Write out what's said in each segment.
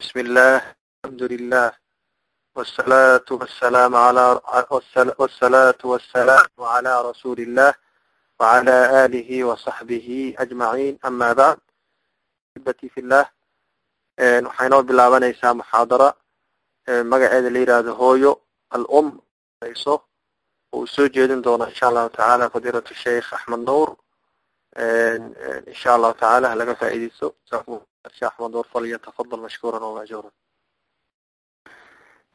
بسم الله الحمد لله والصلاة والسلام على والصلاة والسلام على رسول الله وعلى آله وصحبه أجمعين أما بعد أحبتي في الله waxay noo bilaabanaysaa muxaadara magaceeda la yidhaahdo hooyo al-um so uu soo jeedin doona insha allahu tacaala fadiilatu sheikh axmed nuur insha allahu tacaala halaga faa'iideysto الشيخ أحمد فليتفضل مشكورا ومأجورا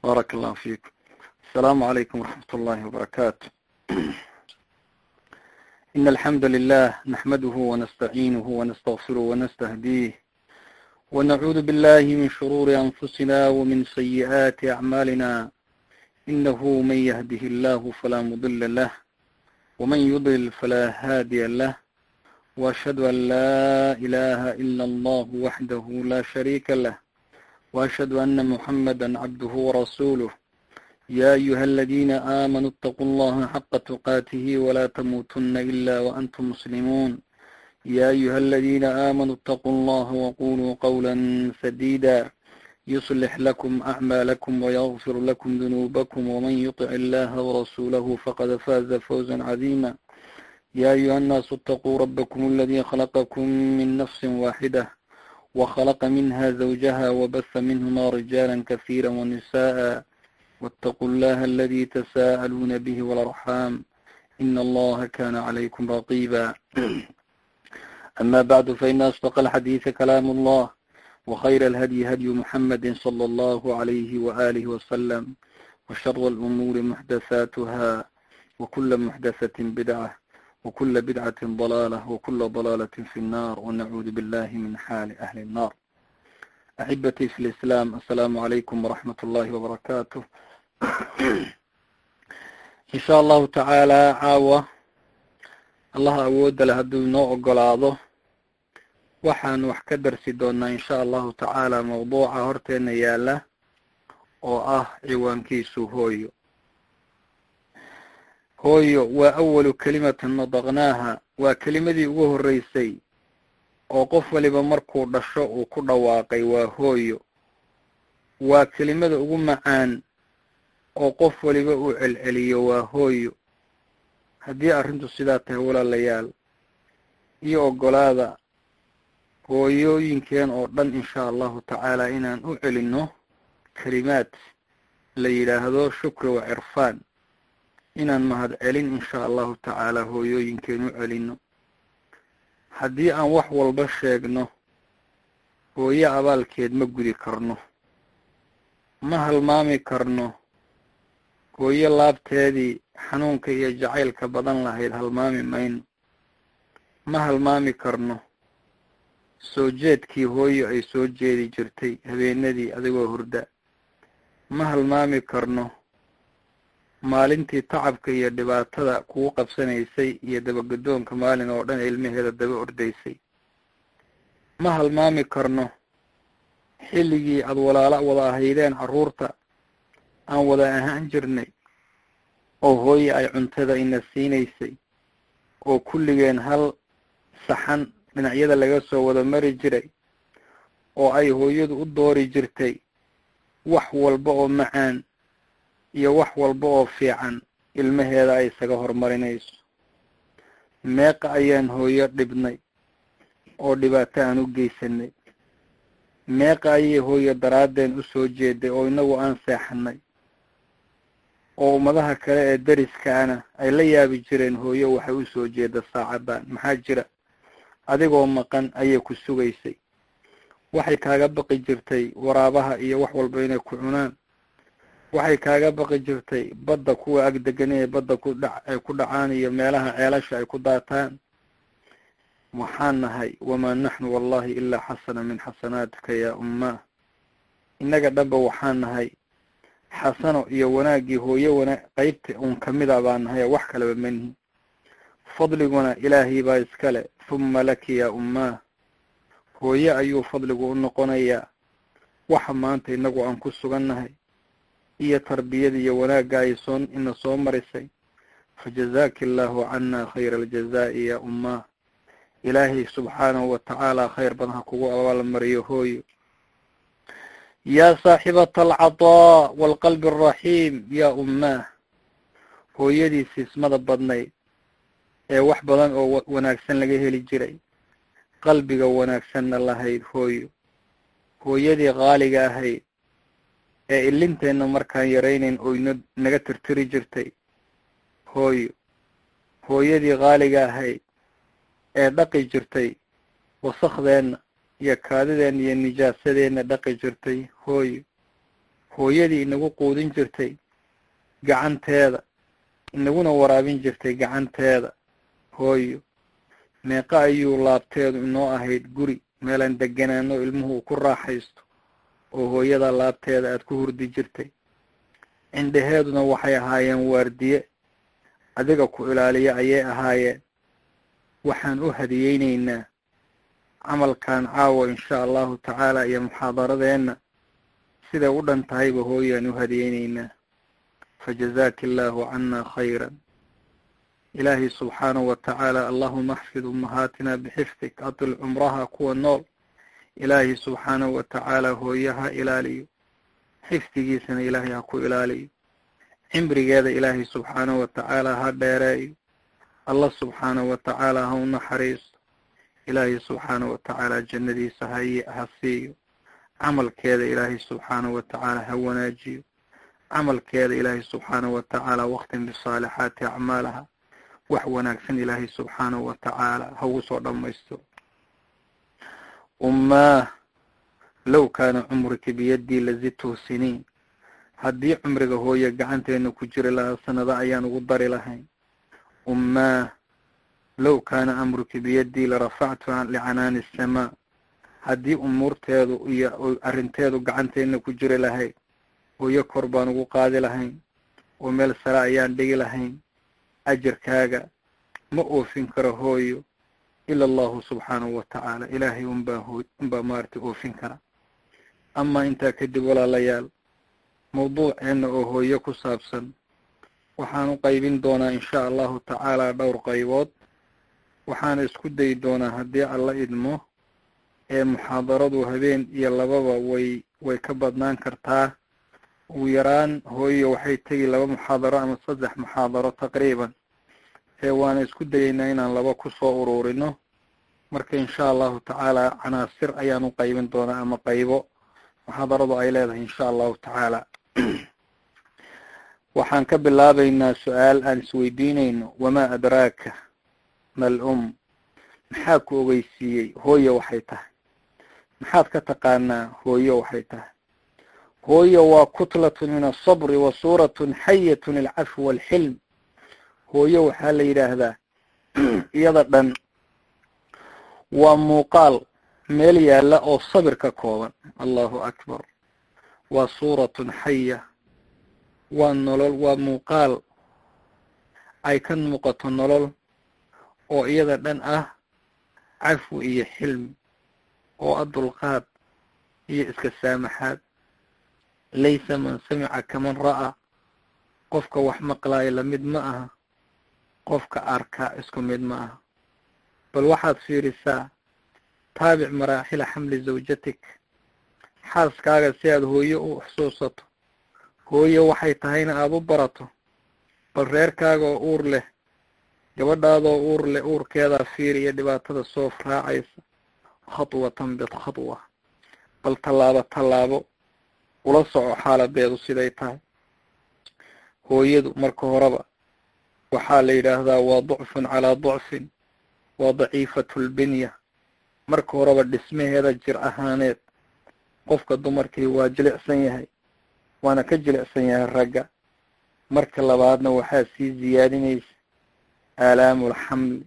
بارك الله فيك السلام عليكم ورحمة الله وبركاته إن الحمد لله نحمده ونستعينه ونستغفره ونستهديه ونعوذ بالله من شرور أنفسنا ومن سيئات أعمالنا إنه من يهده الله فلا مضل له ومن يضلل فلا هادي له وأشهد أن لا إله إلا الله وحده لا شريك له وأشهد أن محمدا عبده ورسوله يا أيها الذين آمنوا اتقوا الله حق تقاته ولا تموتن إلا وأنتم مسلمون يا أيها الذين آمنوا اتقوا الله وقولوا قولا سديدا يصلح لكم أعمالكم ويغفر لكم ذنوبكم ومن يطع الله ورسوله فقد فاز فوزا عظيما يا أيها الناس اتقوا ربكم الذي خلقكم من نفس واحدة وخلق منها زوجها وبث منهما رجالا كثيرا ونساء واتقوا الله الذي تساءلون به والأرحام إن الله كان عليكم رقيبا أما بعد فإن أصدق الحديث كلام الله وخير الهدي هدي محمد صلى الله عليه وآله وسلم وشر الأمور محدثاتها وكل محدثة بدعة وكل بدعة ضلالة وكل ضلالة في النار ونعوذ بالله من حال أهل النار أحبتي في الإسلام السلام عليكم ورحمة الله وبركاته إن شاء الله تعالى caawa allah awooda le hadduu inoo ogolaado waxaan wax ka darsi doonaa insha allahu tacaala mawduuca horteena yaala oo ah ciwaankiisu hooyo hooyo waa awalu kelimatin nadaqnaaha waa kelimadii ugu horreysay oo qof waliba markuu dhasho uu ku dhawaaqay waa hooyo. Waa kelimada ugu macaan oo qof waliba uu celceliyo waa hooyo. Haddii arrintu sidaa tahay walaalayaal iyo ogolaada hooyooyinkeen oo dhan insha allahu tacaala inaan u celinno kelimaad la yidhaahdo shukri wa cirfaan inaan mahad celin insha allahu tacaala hooyooyinkeen u celinno haddii aan wax walba sheegno hooyo abaalkeed ma gudi karno ma halmaami karno hooyo laabteedii xanuunka iyo jacaylka badan lahayd halmaami mayno ma halmaami karno. Soo jeedkii hooyo ay soo jeedi jirtay habeenadii adigoo hurda ma halmaami karno maalintii tacabka iyo dhibaatada kugu qabsanaysay iyo dabagadoonka maalin oo dhan ilmaheeda daba ordaysay ma halmaami karno xilligii aada walaala wada ahaydeen carruurta aan wada ahaan jirnay oo hooye ay cuntada ina siinaysay oo kulligeen hal saxan dhinacyada laga soo wada mari jiray oo ay hooyadu u doori jirtay wax walba oo macaan iyo wax walba oo fiican ilmaheeda ay isaga horumarinayso. Meeqa ayaan hooyo dhibnay oo dhibaato aan u geysanay. Meeqa ayay hooyo daraadeen u soo jeeday oo inagu aan seexanay oo ummadaha kale ee dariskaana ay la yaabi jireen hooyo waxay u soo jeeda saacadan maxaa jira? Adigoo maqan ayay ku sugaysay. Waxay kaaga baqi jirtay waraabaha iyo wax walba inay ku cunaan waxay kaaga baqi jirtay badda kuwa ag degan ee badda ku dha ay ku dhacaan iyo meelaha ceelasha ay ku daataan. Waxaan nahay wamaa naxnu wallahi ilaa xasana min xasanaatika yaa ummaa innaga dhanba waxaan nahay xasano iyo wanaaggii hooyo wana qeybta uun kamida baan nahay wax kaleba manihi fadliguna ilaahay baa iskale huma laki yaa ummaa hooye ayuu fadligu u noqonayaa. Waxa maanta inagu aan ku sugan nahay iyo tarbiyada iyo wanaagga ay soo ina soo marisay. Fajazaaki allahu cana khayra aljazaa'i yaa ummaa ilaahay subxaanahu watacaala khayr badan ha kugu abaalmariyo hooyo. Yaa saaxibata alcadaa waalqalbi alraxiim yaa ummaah. Hooyadii siismada badnayd ee wax badan oo wanaagsan laga heli jiray. Qalbiga wanaagsanna lahayd hooyo. Hooyadii qaaliga ahayd ee ilinteenna markaan yaraynayn oyno naga tirtiri jirtay hooyo hooyadii qaaliga ahayd ee dhaqi jirtay wasakhdeenna iyo kaadideenna iyo nijaasadeenna dhaqi jirtay hooyo hooyadii inagu quudin jirtay gacanteeda inaguna waraabin jirtay gacanteeda hooyo meeqa ayuu laabteedu inoo ahayd guri meelaan deganaano ilmuhu uu ku raaxaysto oo hooyada laabteeda aad ku hurdi jirtay. Cindhaheeduna waxay ahaayeen waardiye. Adiga ku ilaaliya ayay ahaayeen. Waxaan u hadiyeyneynaa camalkan caawa insha allahu tacaala iyo muxaadaradeenna. Siday u dhan tahayba hooyaan u hadiyeyneynaa. Fajazaaki illaahu cana khayran. Ilaahay subxaanahu wa tacaala allahuma axfid ummahaatina bixifdik atil cumraha kuwa nool ilaahay subxaanahu wa tacaala hooye ha ilaaliyo. Xifdigiisana ilaahay ha ku ilaaliyo. Cimrigeeda ilaahay subxaanahu wa tacaala ha dheereeyo allah subxaanahu wa tacaala ha u naxariisto. Ilaahay subxaanahu wa tacaala jannadiisa ha siiyo. Camalkeeda ilaahay subxaanahu wa tacaala ha wanaajiyo. Camalkeeda ilaahay subxaanahu wa tacaala waktin bisaalixaati acmaalaha. Wax wanaagsan ilaahay subxaanahu wa tacaala ha ugu soo dhammaysto ummaah low kaana cumrika biyadii lazidtuhu siniin haddii cumriga hooye gacanteena ku jiri lahaa sanado ayaan ugu dari lahayn. Ummaah low kaana amruki biyadii larafactu licanaani asamaa haddii umuurteedu iyo arrinteedu gacanteena ku jiri lahayd hooyo kor baan ugu qaadi lahayn. Oo meel sare ayaan dhigi lahayn. Ajarkaaga ma oofin karo hooyo ila allahu subxaanahu wa tacaala ilaahay unbaa hoo unbaa maaragtay oofin kara amaa intaa kadib walaalayaal mawduuceenna oo hooyo ku saabsan waxaan u qaybin doonaa insha allahu tacaala dhowr qaybood waxaana isku dayi doonaa haddii alla idmo ee muxaadaradu habeen iyo lababa way way ka badnaan kartaa ugu yaraan hooyo waxay tegi laba muxaadaro ama saddex muxaadaro taqriiban waana isku dayeynaa inaan laba ku soo ururino. Marka insha allahu tacaala canaasir ayaan u qaybin doonaa ama qaybo. Muxaadaradu ay leedahay insha allahu tacaala. Waxaan ka bilaabeynaa su'aal aan isweydiineyno wamaa adraaka mal um? Maxaa ku ogeysiiyey? Hooyo waxay tahay. Maxaad ka taqaanaa hooyo waxay tahay. Hooyo waa kutlatun min asabri wa suuratun xayatun alcafwi waalxilm hooyo waxaa la yidhaahdaa iyada dhan waa muuqaal meel yaalla oo sabir ka kooban. Allahu akbar. Waa suuratun xaya waa nolol waa muuqaal ay ka muuqato nolol oo iyada dhan ah cafwi iyo xilmi oo a dulqaad iyo iska saamaxaad. Laysa man samica kaman ra'aa qofka wax maqlaayo la mid ma aha qofka arkaa isku mid ma aha. Bal waxaad fiirisaa taabic maraaxila xamli zawjatik. Xaaskaaga si aada hooyo u xusuusato. Hooyo waxay tahayna aada u barato. Bal reerkaaga oo uur leh gabadhaadoo uur leh uurkeedaa fiiri iyo dhibaatada soof raacaysa. Khadwatan bidkhadwa bal tallaabo tallaabo. Ula soco xaaladeedu siday tahay. Hooyadu marka horeba waxaa la yidhaahdaa waa ducfun calaa ducfin waa daciifatu lbinya marka horeba dhismaheeda jir ahaaneed qofka dumarkii waa jilicsan yahay waana ka jilicsan yahay ragga. Marka labaadna waxaa sii ziyaadinaysa aalaamul xamli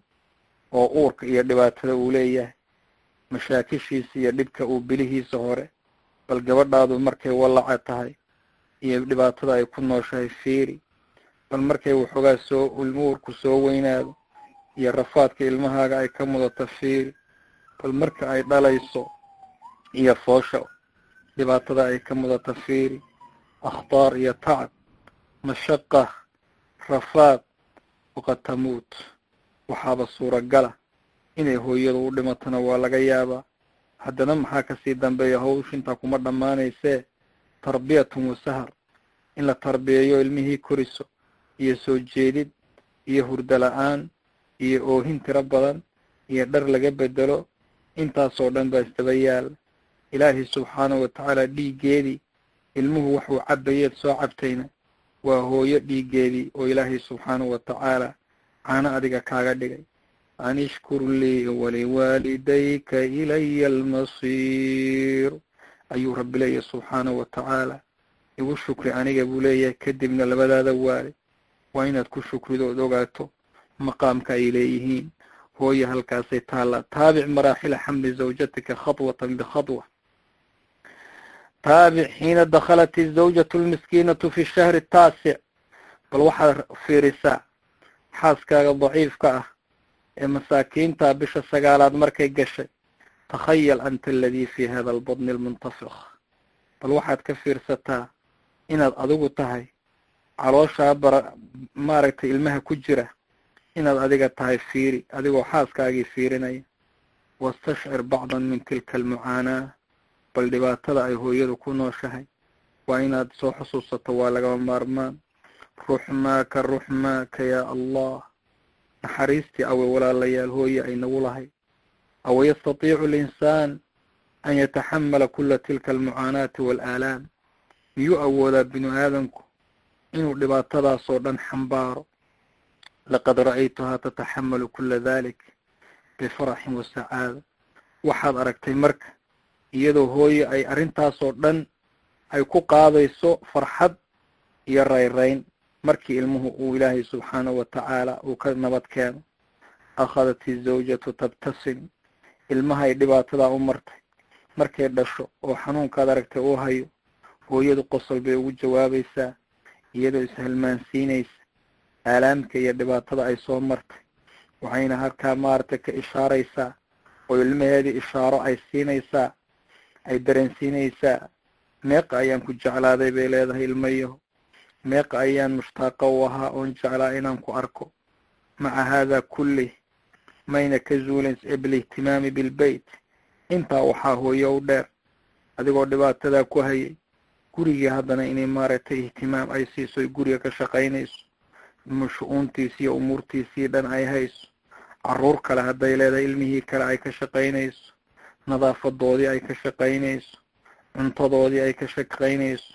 oo uurka iyo dhibaatada uu leeyahay mashaakishiisa iyo dhibka uu bilihiisa hore bal gabadhaadu markay wallaca tahay iyo dhibaatada ay ku nooshahay fiiri bal markay waxoogaa soo ilmuurku soo weynaado iyo rafaadka ilmahaaga ay ka mudato fiiri bal marka ay dhalayso iyo foosha dhibaatada ay ka mudato fiiri akhtaar iyo tacab mashaqa rafaad waqad tamuut waxaaba suuragala inay hooyadu u dhimatona waa laga yaabaa. Haddana maxaa ka sii dambeeya hawsha intaa kuma dhammaanaysee tarbiyatun wasahar in la tarbiyeeyo ilmihii koriso iyo soo jeedid iyo hurdo la'aan iyo oohin tiro badan iyo dhar laga bedelo intaasoo dhan baa isdaba yaal ilaahay subxaanahu watacaala dhiiggeedii ilmuhu waxuu cabayeed soo cabtayna waa hooyo dhiiggeedii oo ilaahay subxaanahu watacaala caano adiga kaaga dhigay. An ishkur lii waliwaalidayka ilaya almasiir. Ayuu rabbi leeyahay subxaanahu watacaala igu shukri aniga buu leeyahay kadibna labadaada waali waa inaad ku shukrido ood ogaato maqaamka ay leeyihiin. Hooye halkaasay taallaa taabic maraaxila xamli zawjatika khadwatan bikhadwa taabic xiina dakhalat izawjatu lmiskiinatu fi shahri taasic bal waxaad fiirisaa xaaskaaga daciifka ah ee masaakiinta bisha sagaalaad markay gashay. Takhayal anta aladii fi hada albadni almuntafik bal waxaad ka fiirsataa inaad adigu tahay calooshaa bara maaragtay ilmaha ku jira inaad adiga tahay fiiri adigoo xaaskaagii fiirinaya. Wastashcir bacdan min tilka almucaanaa bal dhibaatada ay hooyadu ku nooshahay. Waa inaad soo xusuusato waa lagama maarmaan. Ruxmaaka ruxmaaka yaa allah. Naxariistii awe walaalayaal hooye ay nagu lahay. Aw yastatiicu alinsaan an yataxamala kula tilka almucaanaati waalaalaam miyuu awoodaa binu aadanku inuu dhibaatadaasoo dhan xambaaro. Laqad ra'aytuhaa tataxamalu kula dalik bifaraxin wasacaada waxaad aragtay marka iyadoo hooye ay arrintaasoo dhan ay ku qaadayso farxad iyo rayrayn markii ilmuhu uu ilaahay subxaanahu watacaala uu ka nabad keeno akhadat izawjatu tabtasim ilmahay dhibaatadaa u martay. Markay dhasho oo xanuunkaad aragtay uu hayo hooyadu qosol bay ugu jawaabaysaa iyadoo ishalmaansiinaysa aalaamka iyo dhibaatada ay soo martay. Waxayna halkaa maaragtay ka ishaaraysaa oo ilmaheedii ishaaro ay siinaysaa ay dareensiinaysaa meeqa ayaan ku jeclaaday bay leedahay ilmayaho meeqa ayaan mushtaaqa u ahaa oon jeclaa inaan ku arko. Maca haadaa kullih mayna ka zuulayn bilihtimaami bilbeyt intaa waxaa hooye u dheer adigoo dhibaatadaa ku hayay gurigii haddana inay maaragtay ihtimaam ay siiso guriga ka shaqaynayso shu-uuntiisi iyo umuurtiisii dhan ay hayso carruur kale hadday leedahay ilmihii kale ay ka shaqaynayso nadaafadoodii ay ka shaqaynayso cuntadoodii ay ka shaqaynayso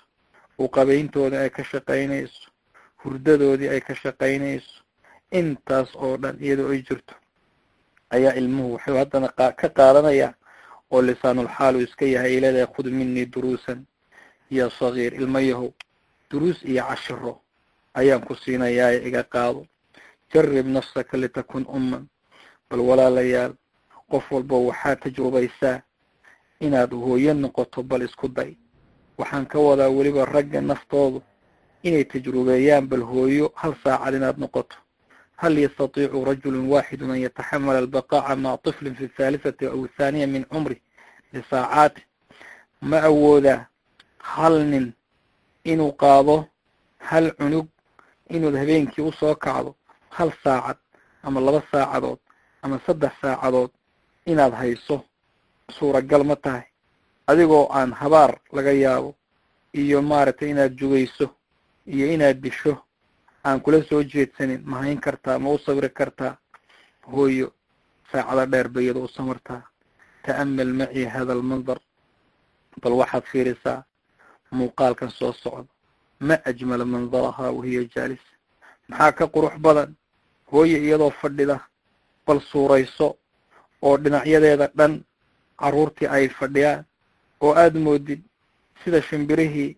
uqabayntoodii ay ka shaqaynayso hurdadoodii ay ka shaqaynayso intaas oo dhan iyadoo ay jirto. Ayaa ilmuhu wuxuu haddana ka qaadanayaa oo lisaanulxaal uu iska yahay ay leedahay khud minii duruusan ya sagiir ilma yahow duruus iyo cashiro ayaan ku siinayaaye iga qaado. Jarib nafsaka litakun umman bal walaalayaal qof walba waxaa tajrubaysaa inaad hooyo noqoto bal isku day. Waxaan ka wadaa weliba ragga naftoodu inay tajrubeeyaan bal hooyo hal saacad inaad noqoto. Hal yastatiicu rajulu waaxidu an yataxamala albaqaaca maca tiflin fi thaalisati aw thaaniya min cumri lisaacaati ma awoodaa hal nin inuu qaado hal cunug inuud habeenkii u soo kacdo hal saacad ama laba saacadood ama saddex saacadood inaad hayso suuragal ma tahay. Adigoo aan habaar laga yaabo iyo maaragtay inaad jugayso iyo inaad disho aan kula soo jeedsanin ma hayn kartaa ma u sabri kartaa. Hooyo saacado dheer ba iyado u samartaa. Ta'amal macii hada almandar bal waxaad fiirisaa muuqaalkan soo socda. Ma ajmala mandarahaa wahiya jaalisa maxaa ka qurux badan? Hooye iyadoo fadhida bal suurayso oo dhinacyadeeda dhan carruurtii ay fadhiyaan. Oo aada moodid sida shimbirihii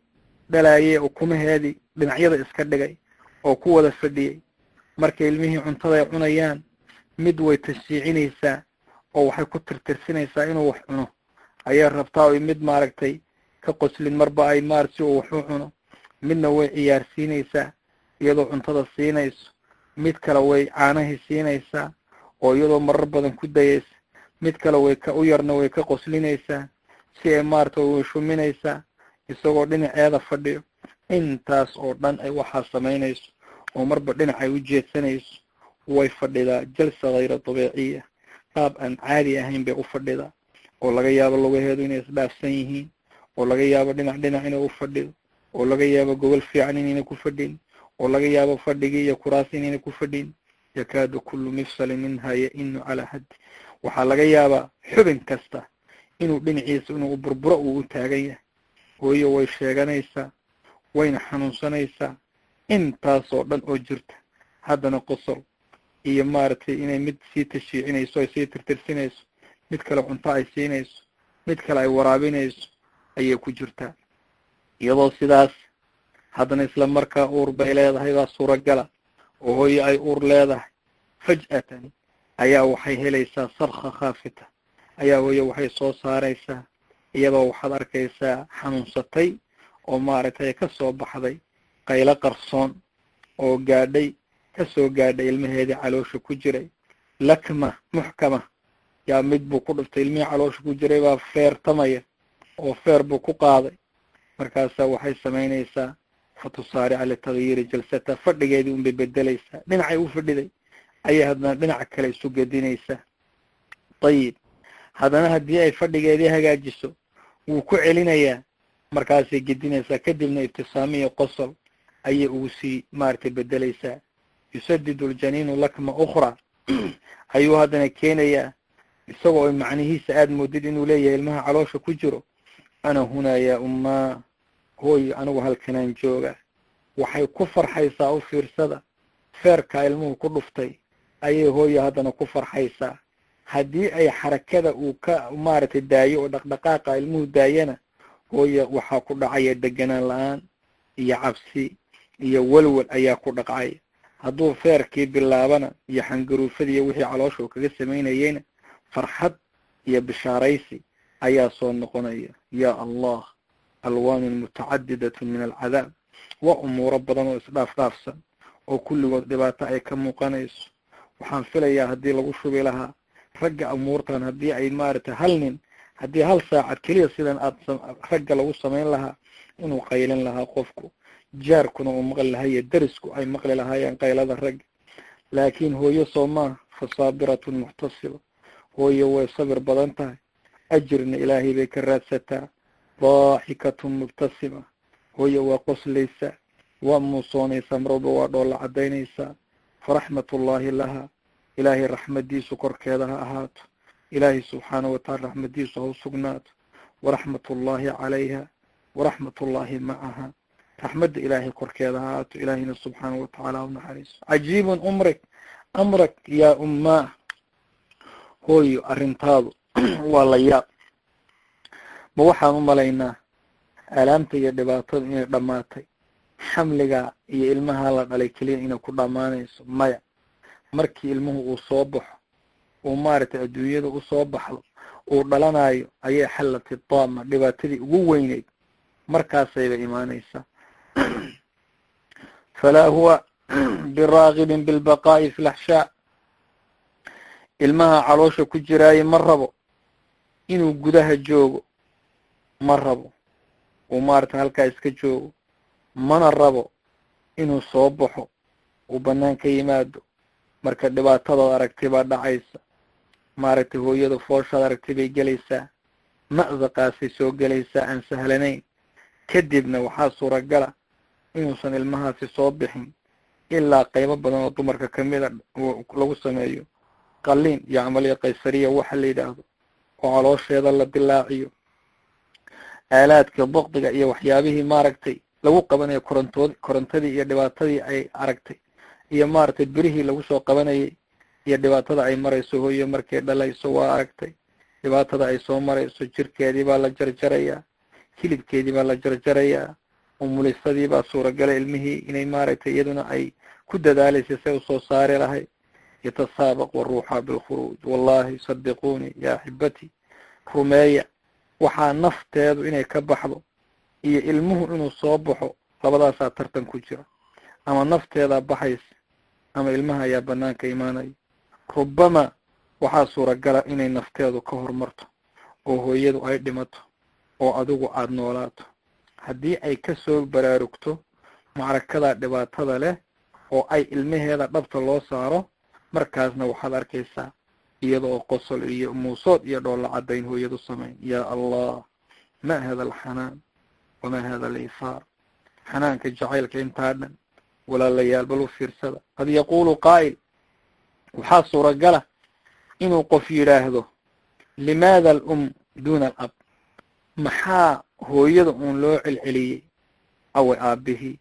dhalaayee ukumaheedii dhinacyada iska dhigay oo ku wada fadhiyey markay ilmihii cuntada ay cunayaan mid way tashjiicinaysaa oo waxay ku tirtirsinaysaa inuu wax cuno. Ayay rabtaa oy mid maaragtay ka qoslin marba ay maar si uu wax u cuno. Midna way ciyaarsiinaysaa iyadoo cuntada siinayso. Mid kale way caanahii siinaysaa oo iyadoo marar badan ku dayaysa. Mid kale way ka u yarna way ka qoslinaysaa si ay maaragtay way shuminaysaa isagoo dhinaceeda fadhiyo. Intaas oo dhan ay waxaa samaynayso oo marba dhinac ay u jeedsanayso. Way fadhidaa jalsa hayra dabiiciya. Qaab aan caadi ahayn bay u fadhidaa oo laga yaabo lugaheedu inay isdhaafsan yihiin oo laga yaabo dhinac dhinac inay u fadhido oo laga yaabo gobol fiican inayna ku fadhin oo laga yaabo fadhigii iyo kuraasi inayna ku fadhin yakaadu kullu mifsalin minha ya-inu calaa haddi waxaa laga yaabaa xubin kasta inuu dhinaciisa inuu burburo uu u taagan yahay. Hooyo way sheeganaysaa wayna xanuunsanaysaa intaasoo dhan oo jirta. Haddana qosol iyo maaragtay inay mid sii tashiicinayso ay sii tirtirsinayso mid kale cunto ay siinayso mid kale ay waraabinayso ayay ku jirtaa. Iyadoo sidaas haddana isla markaa uur bay leedahay baa suuragala oo hooyo ay uur leedahay faj'atan ayaa waxay helaysaa sarka khaafita. Ayaa hooyo waxay soo saaraysaa iyadoo waxaad arkaysaa xanuunsatay oo maaragtay ka soo baxday qaylo qarsoon oo gaadhay ka soo gaadhay ilmaheedii caloosha ku jiray. Lakma muxkama yaa mid buu ku dhiftay ilmihii caloosha ku jiray baa feertamaya oo feer buu ku qaaday. Markaasaa waxay samaynaysaa fatusaarica litagyiiri jalsata fadhigeedii unbay bedelaysaa dhinacay u fadhiday ayay haddana dhinaca kale isu gedinaysaa. Ayib haddana haddii ay fadhigeedii hagaajiso wuu ku celinayaa. Markaasay gedinaysaa kadibna ibtisaami iyo qosol ayay ugu sii maaragtay bedelaysaa yusadidu ljaniinu lakma ukhra ayuu haddana keenayaa. Isagoo ay macnihiisa aada moodid inuu leeyahay ilmaha caloosha ku jiro ana hunaa yaa ummaa hooy anigu halkanaan jooga waxay ku farxaysaa u fiirsada feerkaa ilmuhu ku dhuftay ayay hooyo haddana ku farxaysaa haddii ay xarakada uu ka maaragtay daayo oo dhaqdhaqaaqa ilmuhu daayana hooyo waxaa ku dhacaya deganaan la'aan iyo cabsi iyo welwel ayaa ku dhaqcaya hadduu feerkii bilaabana iyo xangaruufadii iyo wixii caloosha uu kaga samaynayeyna farxad iyo bishaaraysi ayaa soo noqonaya ya allah alwaanun mutacadidatun min alcadaab waa umuuro badan oo isdhaaf dhaafsan oo kulligood dhibaato ay ka muuqanayso waxaan filayaa haddii lagu shubi lahaa ragga umuurtan haddii ay maaragtay hal nin haddii hal saacad keliya sidan aad ragga lagu samayn lahaa inuu qaylin lahaa qofku jaarkuna uu maqli lahaa iyo darisku ay maqli lahaayeen qaylada ragga laakiin hooyo soo maa fa saabiratun muxtasiba hooyo way sabir badan tahay ajirna ilaahay bay ka raadsataa daaxikatun mubtasima hooyo waa qoslaysaa waa muusoonaysaa marwalba waa dhoolla cadaynaysaa faraxmatullaahi laha ilaahay raxmadiisu korkeeda ha ahaato ilaahay subxaanahu wataala raxmadiisu ha u sugnaato waraxmatullaahi calayha waraxmatullaahi macaha raxmadda ilaahay korkeeda ha ahaato ilaahayna subxaanahu watacaala ha u naxariiso cajiibun umrik amrak yaa ummaa hooyo arrintaadu waa la yaab ma waxaan u malaynaa aalaamta iyo dhibaatada inay dhammaatay. Xamliga iyo ilmaha la dhalay keliya inay ku dhammaanayso maya. Markii ilmuhu uu soo baxo uu maaragtay adduunyada u soo baxdo uu dhalanayo ayay xallati daama dhibaatadii ugu weyneyd. Markaasayba imaanaysaa falaa huwa biraagibin bilbaqaa'i fi laxshaa ilmaha caloosha ku jiraaye ma rabo inuu gudaha joogo ma rabo. Uu maaragtay halkaa iska joogo mana rabo inuu soo baxo uu bannaan ka yimaado. Marka dhibaatadood aragtay baa dhacaysa. Maaragtay hooyada fooshaad aragtay bay gelaysaa. Ma'daqaasay soo gelaysaa aan sahlanayn. Kadibna waxaa suuragala inuusan ilmahaasi soo bixin ilaa qaybo badan oo dumarka kamida lagu sameeyo qalliin iyo camaliya qaysariya waxa la yidhaahdo oo caloosheeda la dilaaciyo. Aalaadka boqdiga iyo waxyaabihii maaragtay lagu qabanayo korontood korontadii iyo dhibaatadii ay aragtay iyo maaragtay birihii lagu soo qabanayay iyo dhibaatada ay marayso hooyo markay dhalayso waa aragtay. Dhibaatada ay soo marayso jirkeedii baa la jarjarayaa hilibkeedii baa la jarjarayaa umulisadii baa suuragala ilmihii inay maaragtay iyaduna ay ku dadaalaysa say u soo saari lahayd yatasaabaq waruuxa bilkhuruuj wallahi sadiquuni ya axibati rumeeya waxaa nafteedu inay ka baxdo iyo ilmuhu inuu soo baxo labadaasaa tartan ku jira ama nafteedaa baxaysa ama ilmaha ayaa banaanka imaanaya rubbama waxaa suuragala inay nafteedu ka hormarto oo hooyadu ay dhimato oo adigu aada noolaato haddii ay ka soo baraarugto macrakadaa dhibaatada leh oo ay ilmaheeda dhabta loo saaro markaasna waxaad arkaysaa iyada oo qosol iyo muusood iyo dhoolla caddayn hooyadu samayn yaa allah ma hada alxanaan wamaa hada aliisaar xanaanka jacaylka intaa dhan walaalayaal bal u fiirsada. Qad yaquulu qaa'il waxaa suuragala inuu qof yidhaahdo limaada alum duuna alab? Maxaa hooyada uun loo celceliyey? Awe aabihii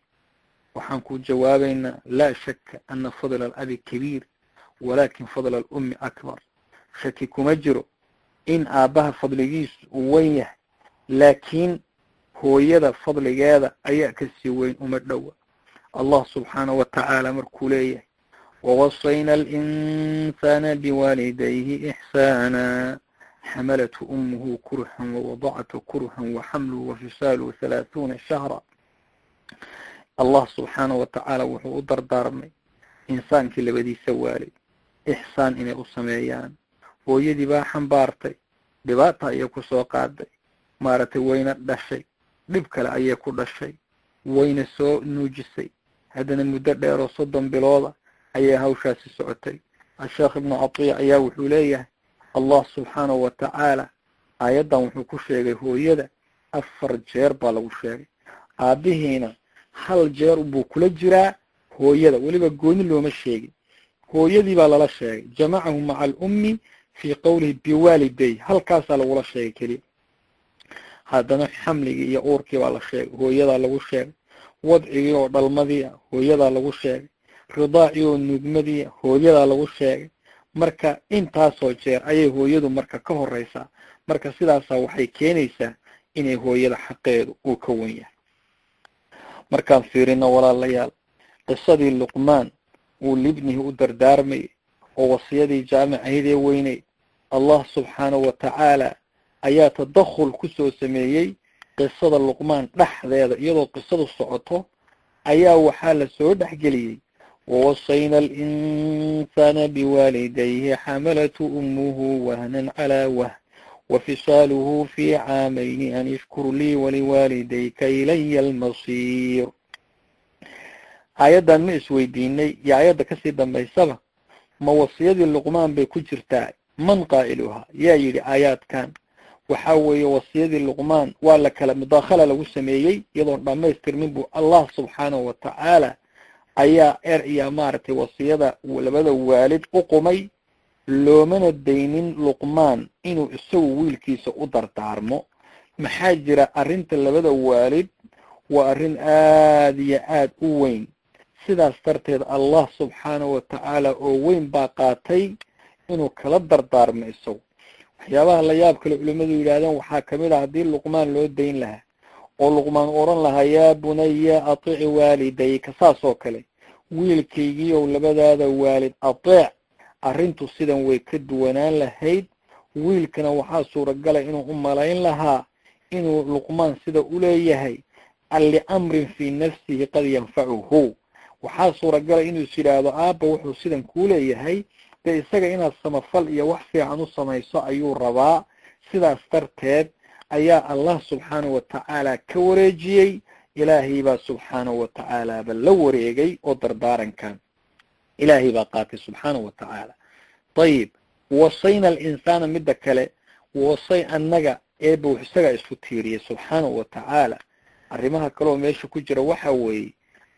waxaan ku jawaabaynaa laa shaka ana fadla alabi kabiir walaakin fadla alummi akbar. Shaki kuma jiro in aabbaha fadligiisu uu weyn yahay laakiin hooyada fadligeeda ayaa ka sii weyn uma dhowa allah subxaanahu wa tacaala markuu leeyahay wawasayna alinsana biwaalidayhi ixsaana xamalathu umuhu kurhan wawadactu kurhan waxamluhu wafisaaluhu halaaثuuna shahra. Allah subxaanahu wa tacaala wuxuu u dardaarmay insaankii labadiisa waalid ixsaan inay u sameeyaan. Hooyadii baa xambaartay dhibaata ayay ku soo qaaday. Maaragtay wayna dhashay dhib kale ayay ku dhashay. Wayna soo nuujisay. Haddana muddo dheeroo soddon bilooda ayay hawshaasi socotay. Asheekh ibnu catiya ayaa wuxuu leeyahay allah subxaanahu wa tacaala aayaddan wuxuu ku sheegay hooyada afar jeer baa lagu sheegay. Aabbihiina hal jeer buu kula jiraa hooyada weliba gooni looma sheegin hooyadii baa lala sheegay jamacahu maca alummi fii qowlihi biwaaliday halkaasaa lagula sheegay keliya haddana xamligii iyo uurkii baa la sheegay hooyadaa lagu sheegay wadcigii oo dhalmadii ah hooyadaa lagu sheegay ridaacii oo nuugmadii ah hooyadaa lagu sheegay. Marka intaasoo jeer ayay hooyadu marka ka horeysaa marka sidaasaa waxay keenaysaa inay hooyada xaqeedu uu ka wen yahay. Markaan fiirino walaalayaal qisadii luqmaan uu libnihi u dardaarmayay oo wasiyadii jaamicahydee weynay allah subxaanahu wa tacaala ayaa tadakhul ku soo sameeyey qisada luqmaan dhexdeeda. Iyadoo qisadu socoto ayaa waxaa la soo dhexgeliyey wawasayna alinsana biwaalidayhi xamalatu umuhu wahnan calaa wah wafisaaluhu fii caamayni an ishkur lii waliwaalidayka ilaya almasiir aayaddan ma isweydiinay iyo aayadda ka sii dambaysaba ma wasiyadii luqmaan bay ku jirtaa? Man qaa'iluhaa yaa yidhi aayaadkan. Waxaa weeye wasiyadii luqmaan waa la kala mudaakhala lagu sameeyey iyadoon dhamaystirmin buu allah subxaanahu wa tacaala ayaa er iyo maaragtay wasiyada labada waalid u qumay loomana daynin luqmaan inuu isagu wiilkiisa u dardaarmo. Maxaa jira arrinta labada waalid? Waa arrin aada iyo aada u weyn sidaas darteed allah subxaanahu wa tacaala oo weyn baa qaatay inuu kala dardaarmo isagu. Waxyaabaha la yaab kale culimmadu yidhaahdeen waxaa ka mid ah haddii luqmaan loo dayn lahaa oo luqmaan odhan lahaa yaa bunaya atici waalidayka saas oo kale. Wiilkaygiiow labadaada waalid ateec arrintu sidan way ka duwanaan lahayd. Wiilkana waxaa suuragala inuu u malayn lahaa inuu luqmaan sida uleeyahay liamrin fii nafsihi qad yanfacuhu waxaa suuragala inuu is yidhaahdo aabba wuxuu sidan kuu leeyahay dee isaga inaad samafal iyo wax fiican u samayso ayuu rabaa. Sidaas darteed ayaa allah subxaanahu wa tacaala ka wareejiyey ilaahay baa subxaanahu wa tacaalaaba la wareegay oo dardaarankan. Ilaahay baa qaatay subxaanahu wa tacaala ayib wasayna alinsaana midda kale wasay annaga eeba isagaa isku tiiriyay subxaanahu wa tacaala arrimaha kaleoo meesha ku jira waxa weeye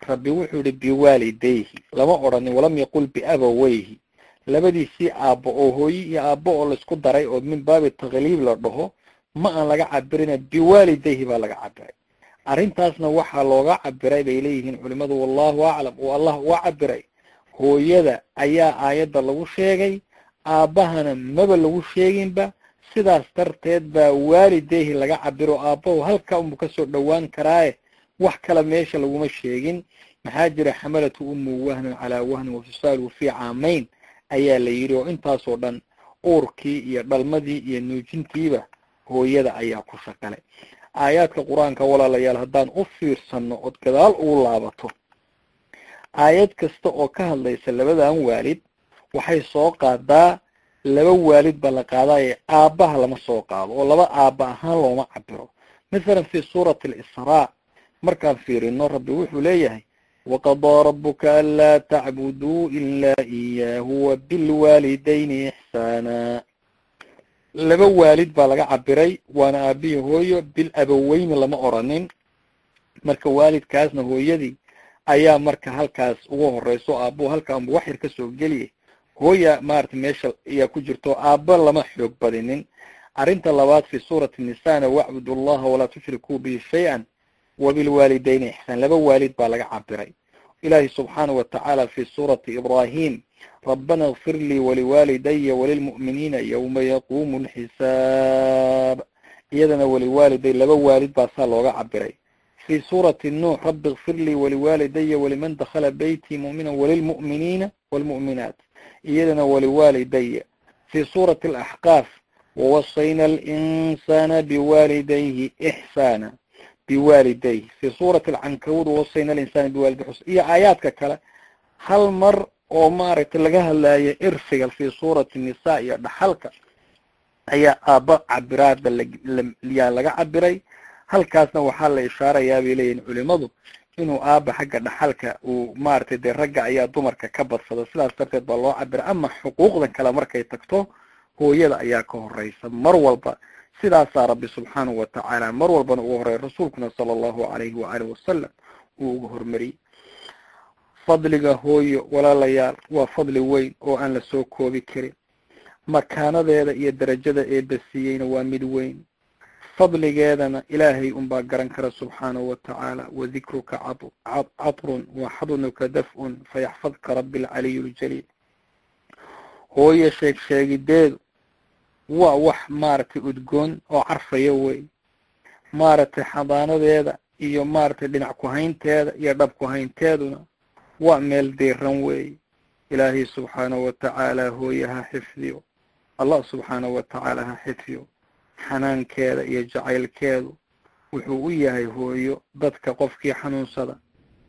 rabbi wuxuu yihi biwaalidayhi lama odhanin walam yaqul biabaweyhi labadiisii aabbo oo hooye iyo aabbo oo la isku daray oo min baabi takliib la dhaho ma aan laga cabirina biwaalidayhi baa laga cabiray arrintaasna waxaa looga cabiray bay leeyihiin culimadu wallahu aclam oo allah uga cabiray hooyada ayaa aayadda lagu sheegay aabbahana maba lagu sheeginba sidaas darteed baa waalidayhi laga cabiro aabbahu halka unbu ka soo dhowaan karaaye wax kale meesha laguma sheegin. Maxaa jira xamalatu umu wahnan calaa wahnin wafisaaluhu fii caamayn ayaa la yidhi oo intaasoo dhan uurkii iyo dhalmadii iyo nuujintiiba hooyada ayaa ku shaqalay. Aayaadka qur'aanka walaalayaal haddaan u fiirsanno ood gadaal ugu laabato aayad kasta oo ka hadlaysa labadan waalid waxay soo qaadaa laba waalid ba la qaadaaye aabbaha lama soo qaado oo laba aabba ahaan looma cabiro mathalan fi suurati alisraa markaan fiirino rabbi wuxuu leeyahay waqadaa rabuka anlaa tacbuduu ilaa iyaahu wabilwaalidayni ixsaana laba waalid baa laga cabiray waana aabihi hooyo bil abaweyni lama oranin. Marka waalidkaasna hooyadii ayaa marka halkaas ugu horeyso aabuu halkaanbu wax yar ka soo geliya hooya maarata meesha ayaa ku jirto aaba lama xoog badinin. Arrinta labaad fi suurati nisana wacbudu llaha walaa tushrikuu bihi shay-an wabilwaalidayni ixsaan laba waalid baa laga cabiray ilaahi subxaanah wa tacaala fii suurati ibraahim rabbana ikfir lii waliwaalidaya walilmu'miniina yowma yaquumu lxisaab iyadana waliwaaliday laba waalid baa saa looga cabiray fii suurati nuux rabbi ikfir lii waliwaalidaya waliman dakhala beytii mu'minan walilmu'miniina waalmu'minaat iyadana waliwaalidaya fii suurati alaxqaaf wawasayna alinsaana biwaalidayhi ixsaana biwaalidayhi fi suurati alcankabud wawasayna alinsana biwaalidayhi xus iyo aayaadka kale hal mar oo maaragtay laga hadlaayo irsiga fi suurati nisa iyo dhaxalka ayaa aaba cabiraada yaa laga cabiray halkaasna waxaa la ishaarayaa bay leeyihiin culimadu inuu aaba xagga dhaxalka uu maaragtay dee ragga ayaa dumarka ka badsada sidaas darteed baa loo cabiray ama xuquuqdan kale markay tagto hooyada ayaa ka horeysa mar walba sidaasaa rabbi subxaanahu watacaala mar walbana ugu horeya rasuulkuna sala allahu alayhi waalihi wasalam uu uga hormariyey fadliga hooyo walaalayaal waa fadli weyn oo aan la soo koobi karin. Makaanadeeda iyo darajada eeba siiyeyna waa mid weyn. Fadligeedana ilaahay unbaa garan kara subxaanahu watacaala wadikruka catrun waxadnuka daf'un fayaxfadka rabi alcaliy ljaliil hooyo sheeg sheegideedu waa wax maaragtay udgoon oo carfaya wey. Maaragtay xadaanadeeda iyo maaragtay dhinac ku-haynteeda iyo dhab ku-haynteeduna waa meel diiran wey. Ilaahay subxaanahu watacaala hooye ha xifdiyo. Allah subxaanahu watacaala ha xifdiyo. Xanaankeeda iyo jacaylkeedu wuxuu u yahay hooyo dadka qofkii xanuunsada.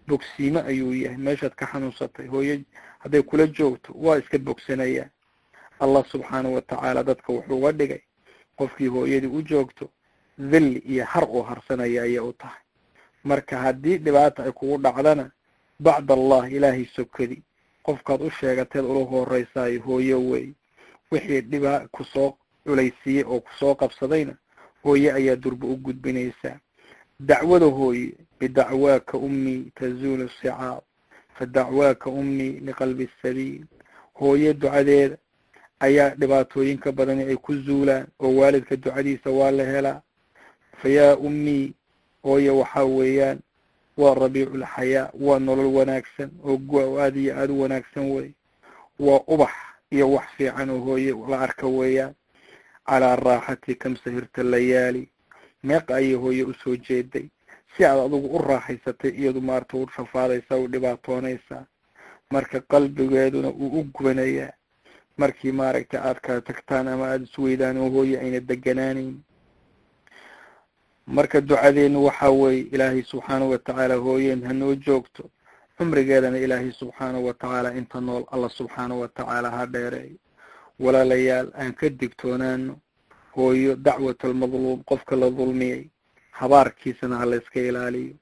Bogsiimo ayuu yahay. Meeshaad ka xanuunsatay. Hooyo hadday kula joogto waa iska bogsanayaa allah subxaanahu watacaala dadka wuxuu uga dhigay. Qofkii hooyadii u joogto dhilli iyo har uu harsanaya ayay u tahay. Marka haddii dhibaata ay kugu dhacdana bacd allah ilaahay sokadi. Qofkaad u sheegateed ula horeysaayo hooyo wey. Wixii dhibaa ku soo culaysiiyey oo ku soo qabsadayna hooye ayaa durba u gudbinaysaa dacwada hooye bidacwaaka ummii tazuulu sicaab. Fa dacwaaka ummii liqalbi sabiil. Hooye ducadeeda ayaa dhibaatooyinka badani ay ku zuulaan oo waalidka ducadiisa waa la helaa fa yaa ummii hooye waxaa weeyaan waa rabiicu lxayaa waa nolol wanaagsan oo gu aada iyo aada u wanaagsan wey. Waa ubax iyo wax fiican oo hooye la arka weeyaan. Calaa raaxati kam sahirta layaali. Meeqa ayay hooye u soo jeeday. Si aad adigu u raaxaysatay iyadu maarata u rafaadaysaa u dhibaatoonaysaa. Marka qalbigeeduna uu u gubanayaa markii maaragtay aad kala tagtaan ama aada isweydaan oo hooye ayna deganaaneyn marka ducadeenu waxaa weeye ilaahay subxaanahu watacaala hooyeen hanoo joogto. Cumrigeedana ilaahay subxaanahu watacaala inta nool alla subxaanahu watacaala ha dheereeyo walaalayaal aan ka digtoonaano hooyo dacwat almadluum qofka la dulmiyey habaarkiisana ha layska ilaaliyo.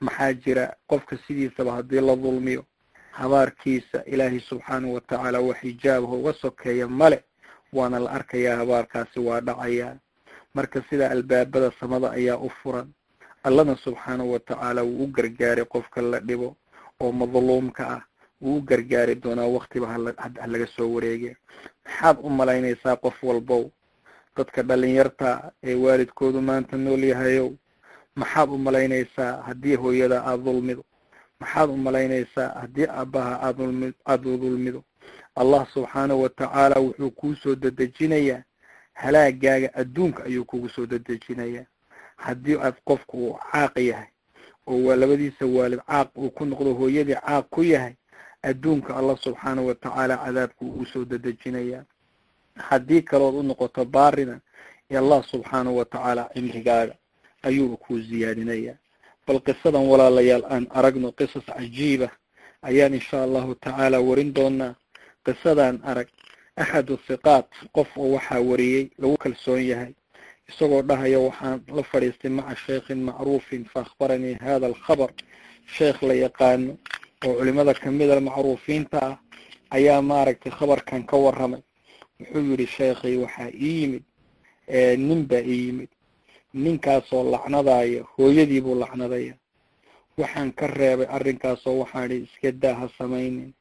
Maxaa jira qofka sidiisaba haddii la dulmiyo habaarkiisa. Ilaahay subxaanahu watacaala wax ijaabaha uga sokeeya male. Waana la arkayaa habaarkaasi waa dhacayaa marka sida albaabada samada ayaa u furan allana subxaanahu watacaala wuu u gargaaray qofka la dhibo oo madluumka ah. Wuu u gargaari doonaa waktiba halaga soo wareege maxaad u malaynaysaa qof walbow? Dadka dhalinyarta ee waalidkoodu maanta nool yahayow maxaad u malaynaysaa haddii hooyada aada dulmido maxaad u malaynaysaa haddii aabbaha aada dulmido allah subxaanahu watacaala wuxuu kuu soo dedejinayaa. Halaagaaga adduunka ayuu kugu soo dedejinayaa. Haddii aad qofku uu caaq yahay oo waa labadiisa waalid caaq uu ku noqdo hooyadii caaq ku yahay adduunka allah subxaanahu watacaala cadaabku ugu soo dedejinayaa. Haddii kalood u noqoto baarina allah subxaanahu watacaala cimrigaaga ayuuba kuu ziyaadinayaa bal qisadan walaalayaal aan aragno qisas cajiiba ayaan insha allahu tacaala warin doonaa qisadaan arag axadu hiqaat qof oo waxaa wariyey lagu kalsoon yahay. Isagoo dhahaya waxaan la fadhiistay maca sheikhin macruufin fa akhbaranii hada alkhabar sheekh la yaqaano oo culimada kamida macruufiinta ah ayaa maaragtay khabarkan ka warramay. Wuxuu yidhi sheekhay waxaa ii yimid nin baa ii yimid ninkaasoo lacnadaya hooyadii buu lacnadaya waxaan ka reebay arrinkaasoo waxaan idhi iska daa ha samaynin.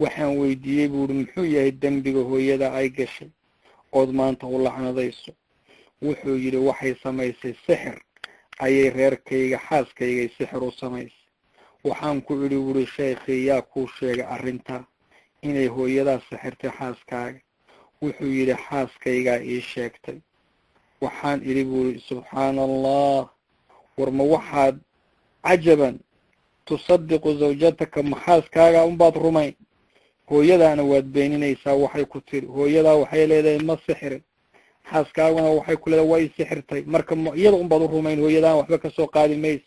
Waxaan weydiiyey buuhi muxuu yahay dembiga hooyada ay gashay? Ood maanta u lacnadayso. Wuxuu yidhi waxay samaysay sixir. Ayay reerkayga xaaskaygay sixir u samaysay. Waxaan ku idhi wuhi sheekhii yaa kuu sheegay arrintaa inay hooyadaa sixirtay xaaskaaga. Wuxuu yidhi xaaskaygaa ii sheegtay waxaan idhi buuhi subxaana allah war ma waxaad cajaban tusadiqu zawjataka ma xaaskaaga unbaad rumayn. Hooyadaana waad beeninaysaa waxay ku tiri hooyadaa waxay leedahay ma sixirin xaaskaaguna waxay ku leedahay waa i sixirtay. Marka iyada unbaad u rumayn hooyadaan waxba ka soo qaadi maysa.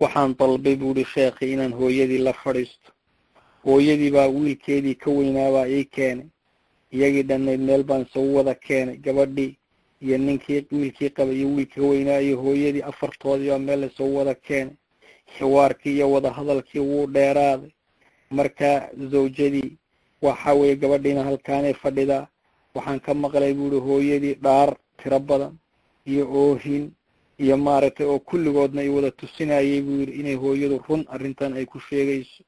Waxaan dalbay buuhi sheekhi inaan hooyadii la fadhiisto. Hooyadii baa wiilkeedii ka weynaabaa ii keenay. Iyagii dhannayd meel baan soo wada keenay. Gabadhii iyo ninkii wiilkii qabay iyo wiilka weynaa iyo hooyadii afartoodii baa meel la soo wada keenay. Xiwaarkii iyo wada hadalkii wuu dheeraaday. Marka zawjadii waxa weeye gabadhiina halkaanay fadhidaa waxaan ka maqlay buuhi hooyadii dhaar tiro badan iyo oohin iyo maaragtay oo kulligoodna ay wada tusinayay buu yidhi inay hooyadu run arrintan ay ku sheegayso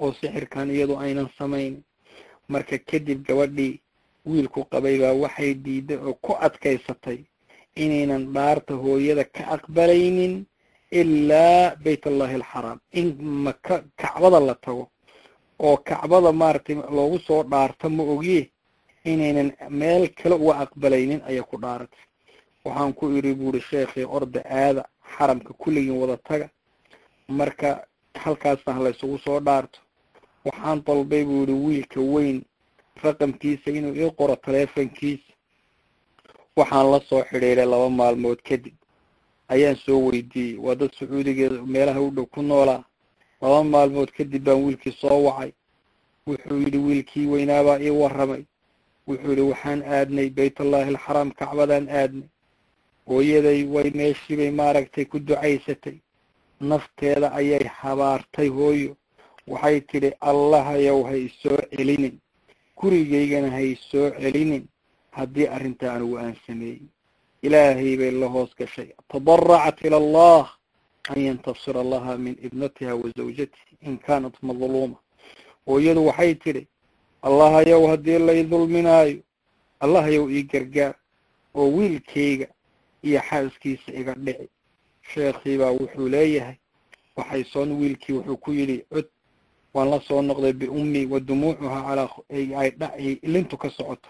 oo sixirkan iyadu aynan samaynin. Marka kadib gabadhii wiilku qabay baa waxay diiday oo ku adkaysatay inaynan dhaarta hooyada ka aqbalaynin ilaa bayt allahi alxaraam. In maka kacbada la tago oo kacbada maaragtay loogu soo dhaarta ma ogiye? Inaynan meel kale uga aqbalaynin ayay ku dhaaratay. Waxaan ku idhi buuhi sheekhii orda aada xaramka kulligiin wada taga. Marka halkaasna halaysugu soo dhaarto. Waxaan dalbay buu yihi wiilka weyn raqamkiisa inuu ii qoro taleefonkiisa waxaan la soo xidhiiray laba maalmood kadib. Ayaan soo weydiiyey waa dad sacuudigeeda meelaha u dhow ku noolaa laba maalmood kadib baan wiilkii soo wacay. Wuxuu yidhi wiilkii weynaabaa ii warramay. Wuxuu yidhi waxaan aadnay baytullaahi alxaraam kacbadaan aadnay. Hooyaday way meeshiibay maaragtay ku ducaysatay. Nafteeda ayay habaartay hooyo waxay tidhi allahayow ha isoo celinin gurigaygana ha isoo celinin haddii arrintaa anigu aan sameeyey. Ilaahay bay la hoos gashay. Tadaracat ila allah an yantasira laha min ibnatiha wa zawjatihi in kaanat madluuma. Hooyadu waxay tidhi allahayow haddii lay dulminaayo allahayow ii gargaar oo wiilkayga iyo xaaskiisa iga dhici. Sheekhii baa wuxuu leeyahay waxay soon wiilkii wuxuu ku yidhi cod waan la soo noqday biummi wa dumuucuha calaa ay ilintu ka socoto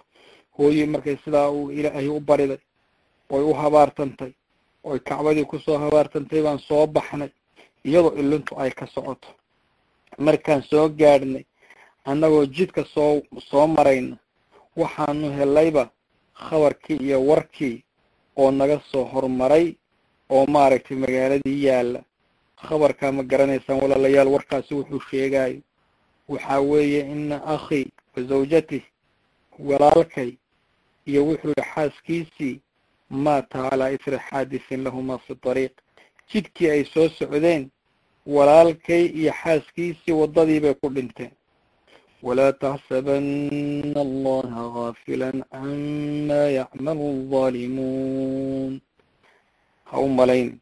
hooyii markay sidaa uu ilaahay u bariday oy u habaartantay oy kacbadii ku soo habaartantay baan soo baxnay iyadoo ilintu ay ka socoto. Markaan soo gaadhnay annagoo jidka soo soo marayna waxaanu helayba khabarkii iyo warkii oo naga soo hormaray oo maaragtay magaaladii yaalla khabarkaa ma garanaysaan walaalayaal warkaasi wuxuu sheegaayo waxaa weeye ina akhii wa zawjatih walaalkay iyo wuxuu yihi xaaskiisii maata calaa isri xaadisin lahumaa fi dariiq. Jidkii ay soo socdeen walaalkay iyo xaaskiisii waddadii bay ku dhinteen. Walaa taxsabana allaha gaafila cama yacmalu alظaalimuun ha u malayn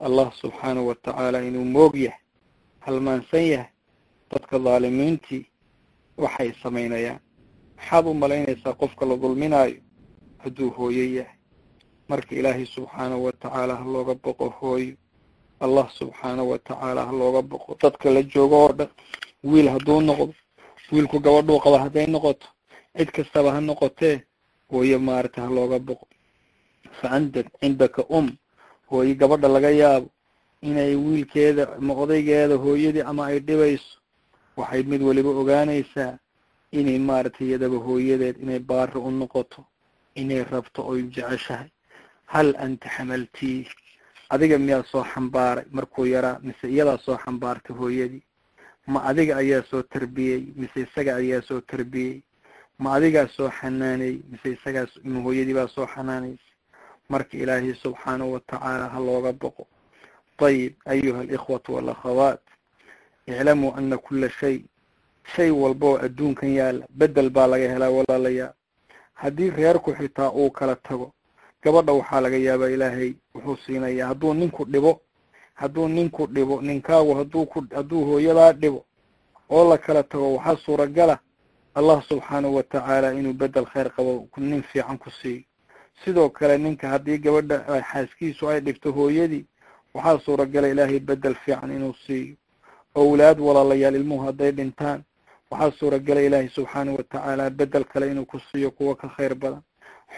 allah subxaanahu wa tacaala inuu moog yahay halmaansan yahay dadka dhaalimiintii waxay samaynayaan. Maxaad u malaynaysaa qofka la dulminaayo? Hadduu hooyo yahay. Marka ilaahay subxaanahu wa tacaala ha looga boqo hooyo allah subxaanahu wa tacaala ha looga boqo dadka la joogo oo dhan wiil hadduu noqdo wiilku gabadhuu qaba hadday noqoto cid kastaba ha noqotee hooyo maarata ha looga boqo. Fa anda cindaka um hooyo gabadha laga yaabo inay wiilkeeda ama odaygeeda hooyadii ama ay dhibayso waxay mid waliba ogaanaysaa inay maaragtay iyadaba hooyadeed inay baari u noqoto inay rabto oy jeceshahay. Hal anta xamaltii adiga miyaa soo xambaaray? Markuu yaraa mise iyadaa soo xambaartay hooyadii? Ma adiga ayaa soo tarbiyey mise isaga ayaa soo tarbiyey? Ma adigaa soo xanaaneyey mise isagaas hooyadii baa soo xanaanaysa marka ilaahay subxaanahu wa tacaala ha looga boqo. Ayib ayuha alikhwatu walakhawaat iclamuu ana kula shay shay walba oo adduunkan yaalla bedel baa laga helaa walaalayaal haddii reerku xitaa uu kala tago gabadha waxaa laga yaabaa ilaahay wuxuu siinayaa hadduu ninku dhibo hadduu ninku dhibo ninkaagu hadduu ku hadduu hooyadaa dhibo oo la kala tago waxaa suuragala allah subxaanahu watacaala inuu bedel kheyr qabo nin fiican ku siiyo sidoo kale ninka haddii gabadha xaaskiisu ay dhibto hooyadii waxaa suuragala ilaahay bedel fiican inuu siiyo. Owlaad walaalayaal ilmuhu hadday dhintaan waxaa suuragala ilaahay subxaanahu watacaala bedel kale inuu ku siiyo kuwo ka khayr badan.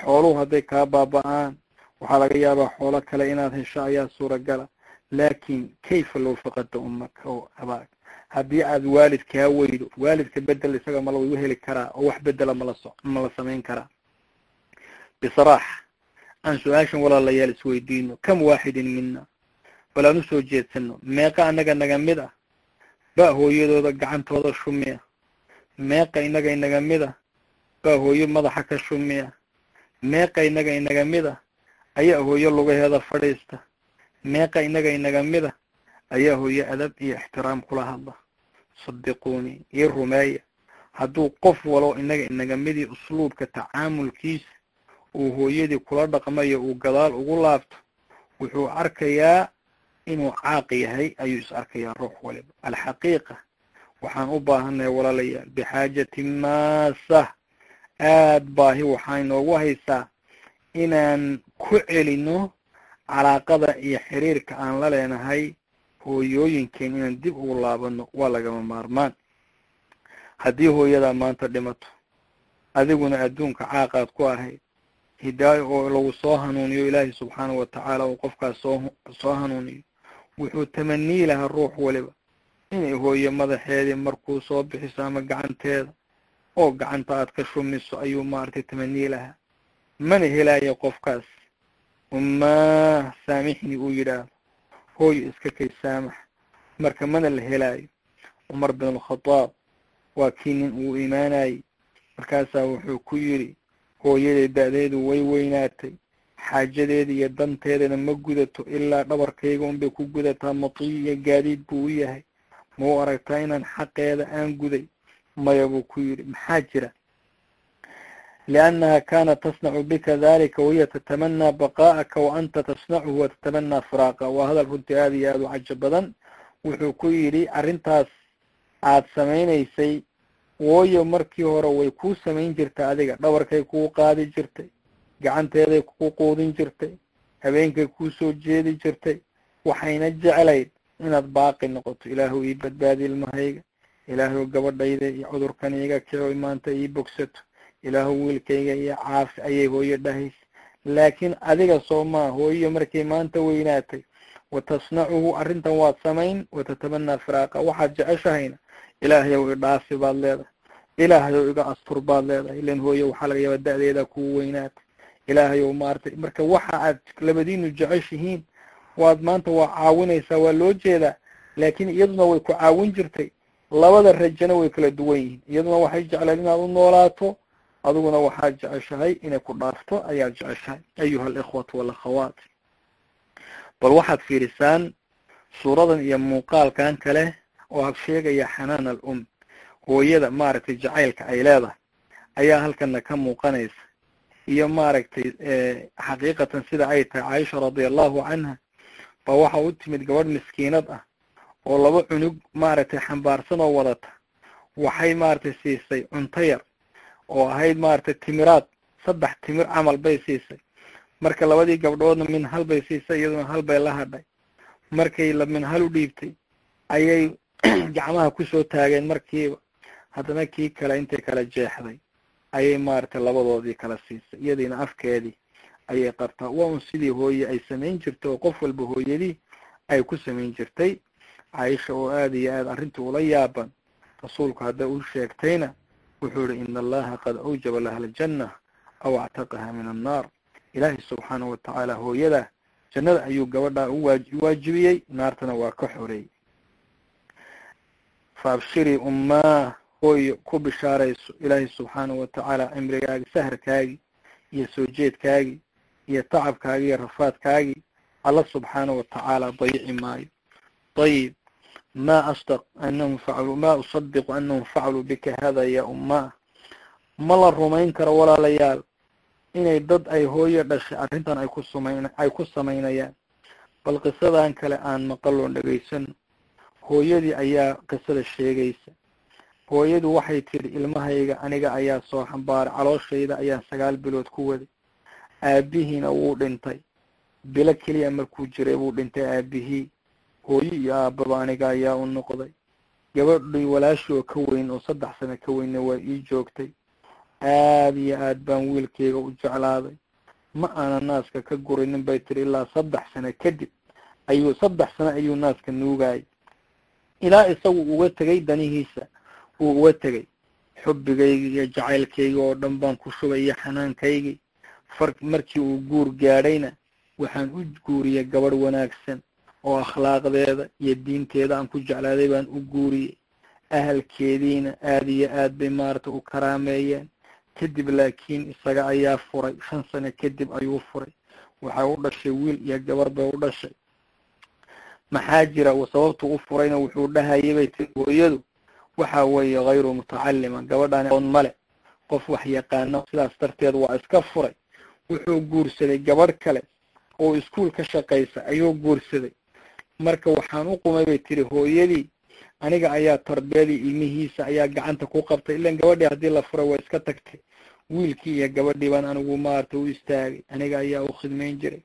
Xooluhu hadday kaa baaba-aan waxaa laga yaabaa xoolo kale inaad hesho ayaa suuragala. Laakin kayfa low faqada ummaka o abaag? Haddii aad waalid kaa weydo waalidka bedel isaga ma lagu heli karaa oo wax bedela mala so ma la samayn karaa bisraaxa aan su'aashan walaalayaal isweydiino kam waaxidin mina bal aan u soo jeedsano meeqa anaga naga mid ah ba hooyadooda gacantooda shumia meeqa inaga inaga mid ah baa hooyo madaxa ka shumia meeqa inaga inaga mid ah ayaa hooyo lugaheeda fadhiista meeqa inaga inaga mid ah ayaa hooyo adab iyo ixtiraam kula hadla sadiquuni io rumeeya hadduu qof walo inaga inaga midii usluubka tacaamulkiisa uu hooyadii kula dhaqmayo uu gadaal ugu laabto wuxuu arkayaa inuu caaq yahay ayuu is arkayaa ruux waliba. Alxaqiiqa waxaan u baahannahay walaalayaal bixaajati maasa. Aad baahi waxaa inoogu haysaa inaan ku celino calaaqada iyo xiriirka aan la leenahay hooyooyinkeen inaan dib ugu laabano waa lagama maarmaan. Haddii hooyadaa maanta dhimato adiguna adduunka caaqaad ku ahayd hidaayo oo lagu soo hanuuniyo ilaahay subxaanahu watacaala uu qofkaas soo soo hanuuniyo. Wuxuu tamanii lahaa ruux waliba. Inay hooyo madaxeedii markuu soo bixiso ama gacanteeda oo gacanta aad ka shumiso ayuu maaragtay tamanii lahaa. Mana helaayo qofkaas. Ummaa saamixni uu yidhaahdo. Hooyo iska kay saamax. Marka mana la helaayo. Cumar bin alkhadaab waa kii nin uu imaanayey. Markaasaa wuxuu ku yidhi hooyaday da-deedu way weynaatay. Xaajadeeda iyo danteedana ma gudato ilaa dhabarkayga unbay ku gudataa matiy iyo gaadiid buu u yahay. Ma u aragtaa inaan xaqeeda aan guday? Maya buu ku yidhi. Maxaa jira? Liannaha kaanat tasnacu bika dalika wahiya tatamanaa baqaa'aka wa anta tasnacuhu wa tatamanaa firaaqa. Waa hadal runtii aada iyo aada u cajo badan. Wuxuu ku yidhi arrintaas aad samaynaysay wooyo markii hore way kuu samayn jirtay adiga. Dhabarkay kuu qaadi jirtay. Gacanteeday kuu quudin jirtay. Habeenkay kuu soo jeedi jirtay. Waxayna jeclayd inaad baaqi noqoto. Ilaahu ii badbaadi ilmahayga. Ilaahu gabadhayda iyo cudurkan iiga kico maanta ii bogsato. Ilaahu wiilkayga iyo caafi ayay hooyo dhahaysa. Laakiin adiga soo maa hooyo markay maanta weynaatay wa tasnacuhu arrintan waad samayn watatamanaa firaaqa waxaad jeceshahayna ilaahayow idhaafi baad leedahay. Ilaahayow iga astur baad leedahay. Ilan hooyo waxaa laga yaaba da-deeda kuu weynaatay ilaahayow maartay. Marka waxa aad labadiinu jeceshihiin waad maanta waa caawinaysaa waa loo jeedaa. Laakiin iyaduna way ku caawin jirtay. Labada rajana way kala duwan yihiin. Iyaduna waxay jeclayd inaad u noolaato. Adiguna waxaad jeceshahay inay ku dhaafto ayaad jeceshahay. Ayuha alikhwatu walakhawaat bal waxaad fiirisaan suuradan iyo muuqaalkan kale oo sheegaya xanaan al um hooyada maaragtay jacaylka ay leedahay ayaa halkana ka muuqanaysa. Iyo maaragtay xaqiiqatan sida ay tahay caaisha radiallahu canha ba waxa u timid gabadh miskiinad ah oo laba cunug maaragtay xambaarsan oo wadata. Waxay maaragtay siisay cunto yar oo ahayd maaragtay timiraad saddex timir camal bay siisay. Marka labadii gabdhoodna min hal bay siisay iyaduna hal bay la hadhay. Markay la min hal u dhiibtay ayay gacmaha ku soo taageen markiiba haddana kii kale intay kala jeexday ayay maaragtay labadoodii kala siisay. Iyadiina afkeedii ayay qabtaa waa un sidii hooye ay samayn jirtay oo qof walba hooyadii ay ku samayn jirtay. Caaisha oo aada iyo aada arrintii ula yaaban rasuulku hadda u sheegtayna wuxuu yihi ina allaha qad awjaba laha aljanna aw actaqaha min annaar. Ilaahay subxaanahu watacaala hooyada jannada ayuu gabadhaa u waajibiyey naartana waa ka xoreeyey fa abshirii ummaa hooyo ku bishaarayso ilaahay subxaanahu watacaala cimrigaagi saharkaagii iyo soo jeedkaagii iyo tacabkaagii iyo rafaadkaagii alla subxaanahu watacaala dayici maayo. Dayib ma asdaq anahum facaluu ma usadiqu anahum facaluu bika hada ya ummaa? Ma la rumayn karo walaalayaal inay dad ay hooyo dhashay arrintan ay ku sumayn ay ku samaynayaan. Bal qisadan kale aan maqaloon dhegaysano hooyadii ayaa qisada sheegaysa. Hooyadu waxay tidhi ilmahayga aniga ayaa soo xambaaray calooshayda ayaan sagaal bilood ku waday. Aabihiina wuu dhintay. Bilo keliya markuu jiray buu dhintay aabihii hooyo iyo aababa aniga ayaa u noqday. Gabadhii walaashii ka weyn oo saddex sano ka weynna waa ii joogtay. Aada iyo aad baan wiilkayga u jeclaaday. Ma aana naaska ka gurinin bay tiri ilaa saddex sano kadib ayuu saddex sano ayuu naaska nuugayay ilaa isagu uga tegay danihiisa uu uga tegay xubbigaygi iyo jacaylkaygi oo dhan baan ku shubay iyo xanaankaygii far markii uu guur gaadhayna waxaan u guuriyey gabadh wanaagsan oo akhlaaqdeeda iyo diinteeda aan ku jeclaaday baan u guuriyey. Ahalkeediina aada iyo aad bay maaragtay u karaameeyeen. Kadib laakiin isaga ayaa furay shan sano kadib ayuu furay. Waxay u dhashay wiil iyo gabar bay u dhashay maxaa jira uu sababtu u furayna wuxuu dhahayay bay tiri hooyadu? Waxa weeye hayru mutacalima gabadhaan oon male qof wax yaqaano sidaas darteed waa iska furay. Wuxuu guursaday gabadh kale oo iskuol ka shaqaysa ayuu guursaday. Marka waxaan u qumay bay tiri hooyadii aniga ayaa tarbiyadii ilmihiisa ayaa gacanta ku qabtay. Ilan gabadhii haddii la furay waa iska tagtay. Wiilkii iyo gabadhii baan anigu maarata u istaagay. Aniga ayaa u khidmayn jiray.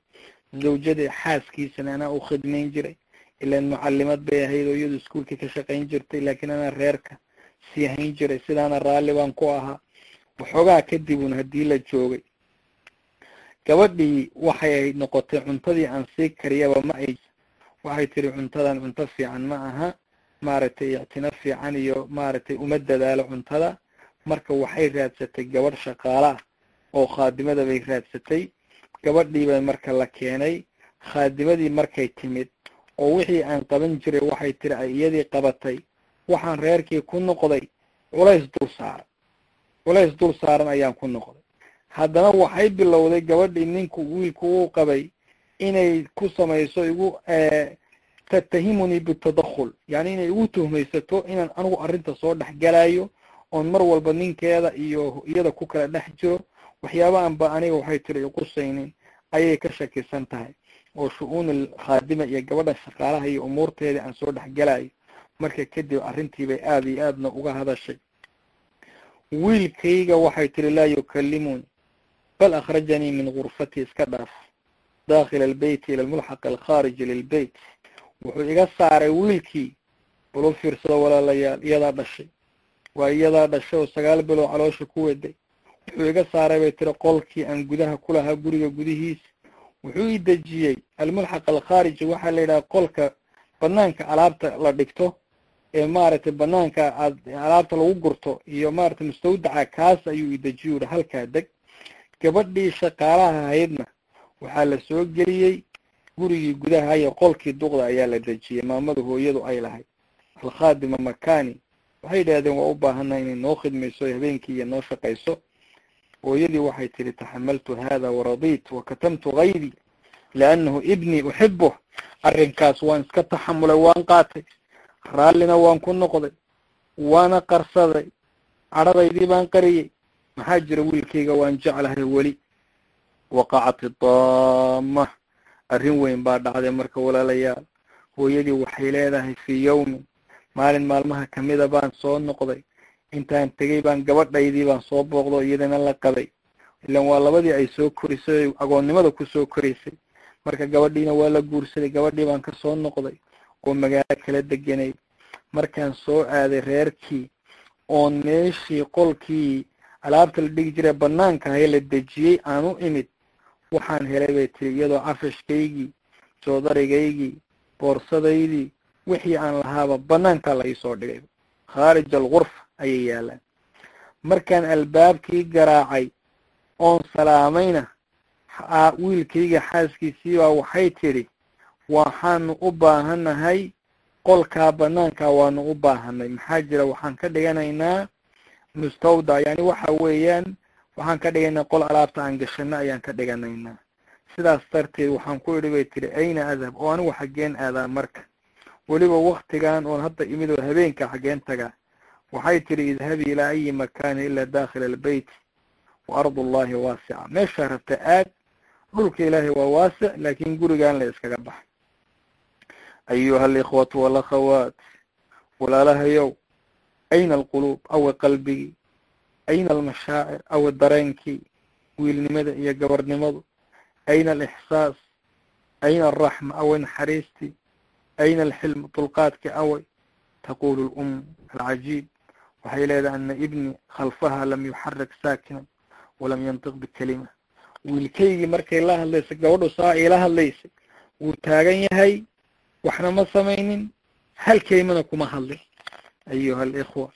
Zawjadii xaaskiisana anaa u khidmayn jiray ilan mucalimad bay ahayd oo iyadu iskuolkii ka shaqayn jirtay laakiin anaa reerka sii hayn jiray sidaana raalli baan ku ahaa. Waxoogaa kadibun haddii la joogay. Gabadhii waxay noqotay cuntadii aan sii kariyaba ma ay waxay tiri cuntadan cunto fiican ma aha maaragtay ictino fiican iyo maaragtay uma dadaalo cuntada. Marka waxay raadsatay gabadh shaqaale ah oo khaadimada bay raadsatay. Gabadhii bay marka la keenay khaadimadii markay timid oo wixii aan qaban jiray waxay tiri ay iyadii qabatay waxaan reerkii ku noqday culays dul saaran culays dul saaran ayaan ku noqday. Haddana waxay bilowday gabadhii ninku wiilku uu qabay inay ku samayso igu tattahimunii bitadakhul yani inay igu tuhmaysato inaan anigu arrinta soo dhex galayo oon mar walba ninkeeda iyo iyada ku kala dhex jiro waxyaabaanba aniga waxay tiri iqusaynin ayay ka shakisan tahay oo shu-uunul khaadima iyo gabadha shaqaalaha iyo umuurteedii aan soo dhex galayo marka kadib arrintiibay aada iyo aadna uga hadashay. Wiilkayga waxay tiri laa yukallimuni bal akhrajanii min gurfatii iska dhaaf dakhila albeyti ila almulxaq alkhaariji lilbeyt wuxuu iga saaray wiilkii bal u fiirsado walaalayaal iyadaa dhashay. Waa iyadaa dhashay oo sagaal bilood caloosha ku waday wuxuu iga saaray bay tiri qolkii aan gudaha ku lahaa guriga gudihiisa wuxuu i dejiyey almulxaq alkhaariji waxaa la yidhaha qolka banaanka alaabta la dhigto ee maaragtay banaanka aad alaabta lagu gurto iyo maaragtay mustawdaca kaas ayuu i dejiyo uhi halkaa deg gabadhii shaqaalaha ahaydna waxaa la soo geliyey gurigii gudaha iyo qolkii duqda ayaa la dejiyey. Maamadu hooyadu ay lahayd alkhaadima makani waxay yidhahdeen waa u baahana inay noo khidmayso habeenkii iyo noo shaqayso hooyadii waxay tihi taxamaltu hada waradit wakatamtu kaydi liannahu ibnii uxibuh arrinkaas waan iska taxamulay waan qaatay raallina waan ku noqday waana qarsaday cadhadaydii baan qariyey maxaa jira wiilkayga waan jeclahay weli. Waqacat idaama arrin weyn baa dhacday marka walaalayaal. Hooyadii waxay leedahay fii yawmin maalin maalmaha kamida baan soo noqday intaan tegey baan gabadhaydii baan soo booqdo iyadana la qabay. Ilan waa labadii ay soo korisay agoonnimada ku soo koraysay marka gabadhiina waa la guursaday gabadhii baan ka soo noqday oo magaalo kala deganayd markaan soo aaday reerkii oon meeshii qolkii alaabta la dhigi jiray banaanka ahay la dejiyey aan u imid. Waxaan helay bay tiri iyadoo cafashkaygii soodarigaygii boorsadaydii wixii aan lahaaba banaankaa la iisoo dhigay. Khaarij algurfa ayay yaalaan. Markaan albaabkii garaacay oon salaamayna wiilkayga xaaskiisiibaa waxay tidhi waxaanu u baahanahay qolkaa banaankaa waanu u baahanay maxaa jira? Waxaan ka dhiganaynaa mustawda. Yani waxa weeyaan waxaan ka dhigaynaa qol alaabta aan gashano ayaan ka dhiganaynaa. Sidaas darteed waxaan ku idhi bay tihi ayna adhab oo anigu xaggeen aadaa marka. Weliba waktigan oon hadda imid oo habeenka xaggeen tagaa waxay tidhi idhabi ilaa ayi makaani ilaa dakhila albeyt wa ardu waasica meeshaa rabta aad dhulka ilaahay waa waasic laakin gurigan la iskaga baxa ayuha alikhwatu walakhawaat walaalahayow ayna alquluub awe qalbigii ayna almashaacir awe dareenkii wiilnimada iyo gabarnimadu ayna alixsaas ayna alraxma awe naxariistii ayna alxilm dulqaadki awey taqulu lum alcajiib waxay leedahay ana ibni khalfaha lam yuxarik saakinan walam yantiq bikalima wiilkaygii markay la hadlaysay gabadhu saa iila hadlaysay wuu taagan yahay waxna ma samaynin hal kelimana kuma hadlin ayuha alikhwa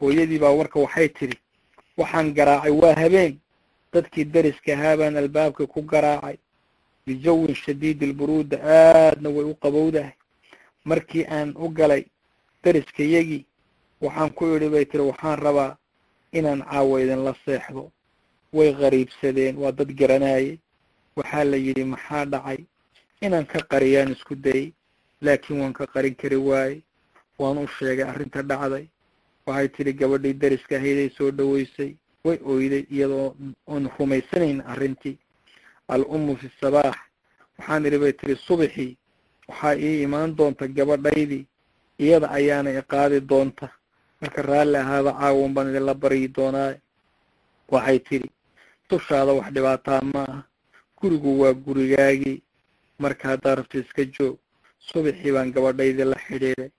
hooyadii baa marka waxay tidhi waxaan garaacay waa habeen. Dadkii dariska ahaa baan albaabka ku garaacay. Bijawin shadiid ilburuuda aadna way u qabowdahay. Markii aan u galay dariskayagii waxaan ku idhi bay tiri waxaan rabaa inaan caawa idinla seexdo. Way qariibsadeen waa dad garanayay waxaa la yidhi maxaa dhacay? Inaan ka qariyaan isku dayay laakiin waan ka qarin kari waaye waan u sheegay arrinta dhacday. Waxay tidhi gabadhii dariska ahayday soo dhoweysay way oyday iyadoo oon rumaysanayn arrintii. Al ummu fi sabaax. Waxaan idhi bay tihi subaxii waxaa ii imaan doonta gabadhaydii. Iyada ayaana iqaadi doonta marka raalli ahaada caawan baan idinla baryi doonaaye waxay tidhi dushaada wax dhibaataa ma aha. Gurigu waa gurigaagii. Marka haddaa rabta iska joog subaxii baan gabadhaydii la xidhiiday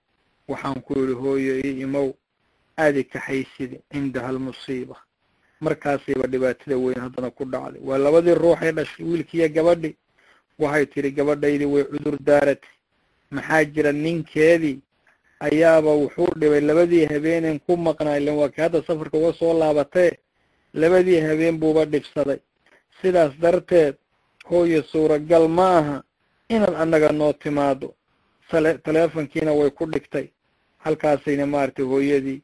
waxaan ku yidhi hooyo io imow. Aadi kaxaysidi cindaha almusiiba markaasayba dhibaatada weyn haddana ku dhacday. Waa labadii ruuxay dhashay wiilkiiyo gabadhi waxay tidhi gabadhaydii way cudur daaratay. Maxaa jira ninkeedii ayaaba wuxuu dhibay labadii habeeneen ku maqnaa ilan waa kii hadda safarka uga soo laabatee labadii habeen buuba dhibsaday. Sidaas darteed hooyo suuragal ma aha inaad annaga noo timaado taleefonkiina way ku dhigtay. Halkaasayna maaragtay hooyadii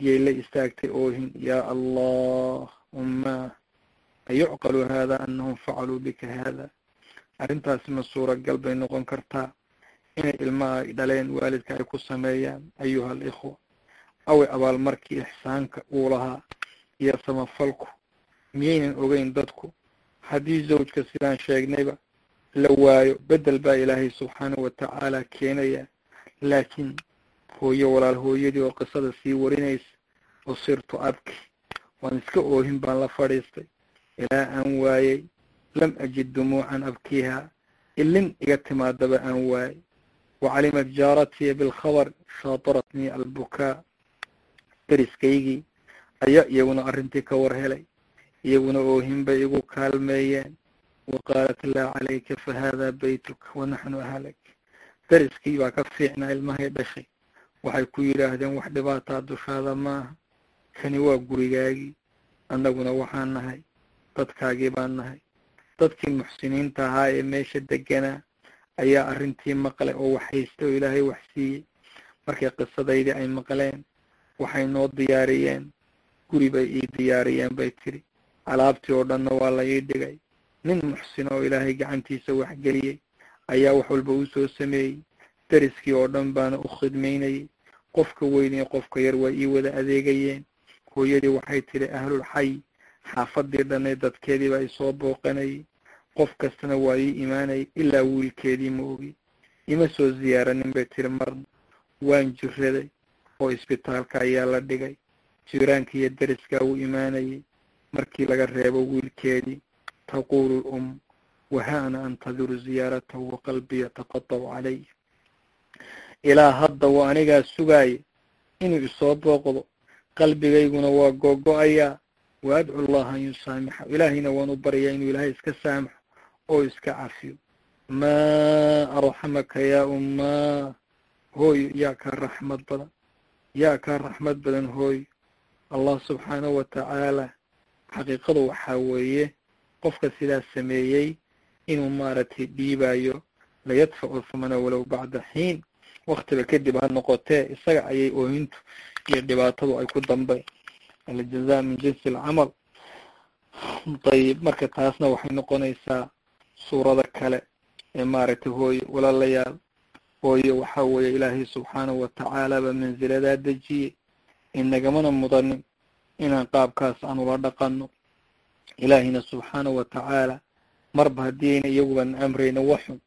yay la istaagtay oohin yaa allah umma ayucqalu hada anahum facaluu bika hada arrintaasi ma suuragal bay noqon kartaa inay ilmaha ay dhaleen waalidka ay ku sameeyaan ayuha alikhwa. Away abaalmarkii ixsaanka uu lahaa iyo samafalku. Miyaynan ogeyn dadku? Haddii zawjka sidaan sheegnayba la waayo bedel baa ilaahay subxaanahu watacaala keenaya laakiin hooyo walaal hooyadii oo qisada sii warinaysa usirtu abki. Waan iska oohin baan la fadhiistay. Ilaa aan waayey lam ajid dumuucan abkiiha ilin iga timaadaba aan waayey wacalimat jaaratiya bilkhabar shaataratnii albukaa deriskaygii ayaa iyaguna arrintii ka war helay iyaguna oohin bay igu kaalmeeyeen wa qaalat laa calayka fa hada baytuka wanaxnu ahlak deriskii baa ka fiicnaa ilmahay dhashay waxay ku yidhaahdeen wax dhibaataa dushaada maaha kani waa gurigaagii annaguna waxaan nahay dadkaagii baan nahay dadkii muxsiniinta ahaa ee meesha deganaa ayaa arrintii maqlay oo wax haystay oo ilaahay wax siiyey markay qisadaydii ay maqleen waxay noo diyaariyeen. Guri bay ii diyaariyeen bay tiri alaabtii oo dhanna waa la ii dhigay. Nin muxsin oo ilaahay gacantiisa waxgeliyey ayaa wax walba uu soo sameeyey. Deriskii oo dhan baana u khidmaynayay qofka weyn iyo qofka yar waa ii wada adeegayeen. Hooyadii waxay tidhi ahlul xay xaafadii dhanay dadkeedii baa isoo booqanayay qof kastana waa ii imaanayay ilaa wiilkeedii ma ogi ima soo ziyaaranin bay tiri marna waan jiraday oo isbitaalka ayaa la dhigay. Jiiraanka iyo deriskaa uu imaanayay. Markii laga reebo wiilkeedii taquulu lum waha ana antadiru ziyaaratahu wa calay. Ilaa hadda waa anigaa sugaaya inuu isoo booqdo. Qalbigayguna waa googo-ayaa wa adcu llaha an yusaamixa ilaahayna waan u baryaa inuu ilaahay iska saamaxo oo iska cafiyo maa arxamaka yaa ummaa hooyo yaa kaa raxmad badan. Yaa kaa raxmad badan hooyo allah subxaanahu watacaala xaqiiqadu waxaa weeye qofka sidaas sameeyey inuu maaragtay dhiibayo layadfacu humana walow bacda xiin. Waktiba kadib ha noqotee isaga ayay oohintu iyo dhibaatadu ay ku dambeen aljazaa min jinsi alcamal dayib marka taasna waxay noqonaysaa suurado kale ee maaragtay hooyo walaalayaal. Hooyo waxa weeye ilaahay subxaanahu watacaala baa mansiladaa dejiyey. Inagamana mudanin inaan qaabkaas aan ula dhaqanno. Ilaahayna subxaanahu watacaala marba haddii ayna iyaguban amrayna waxun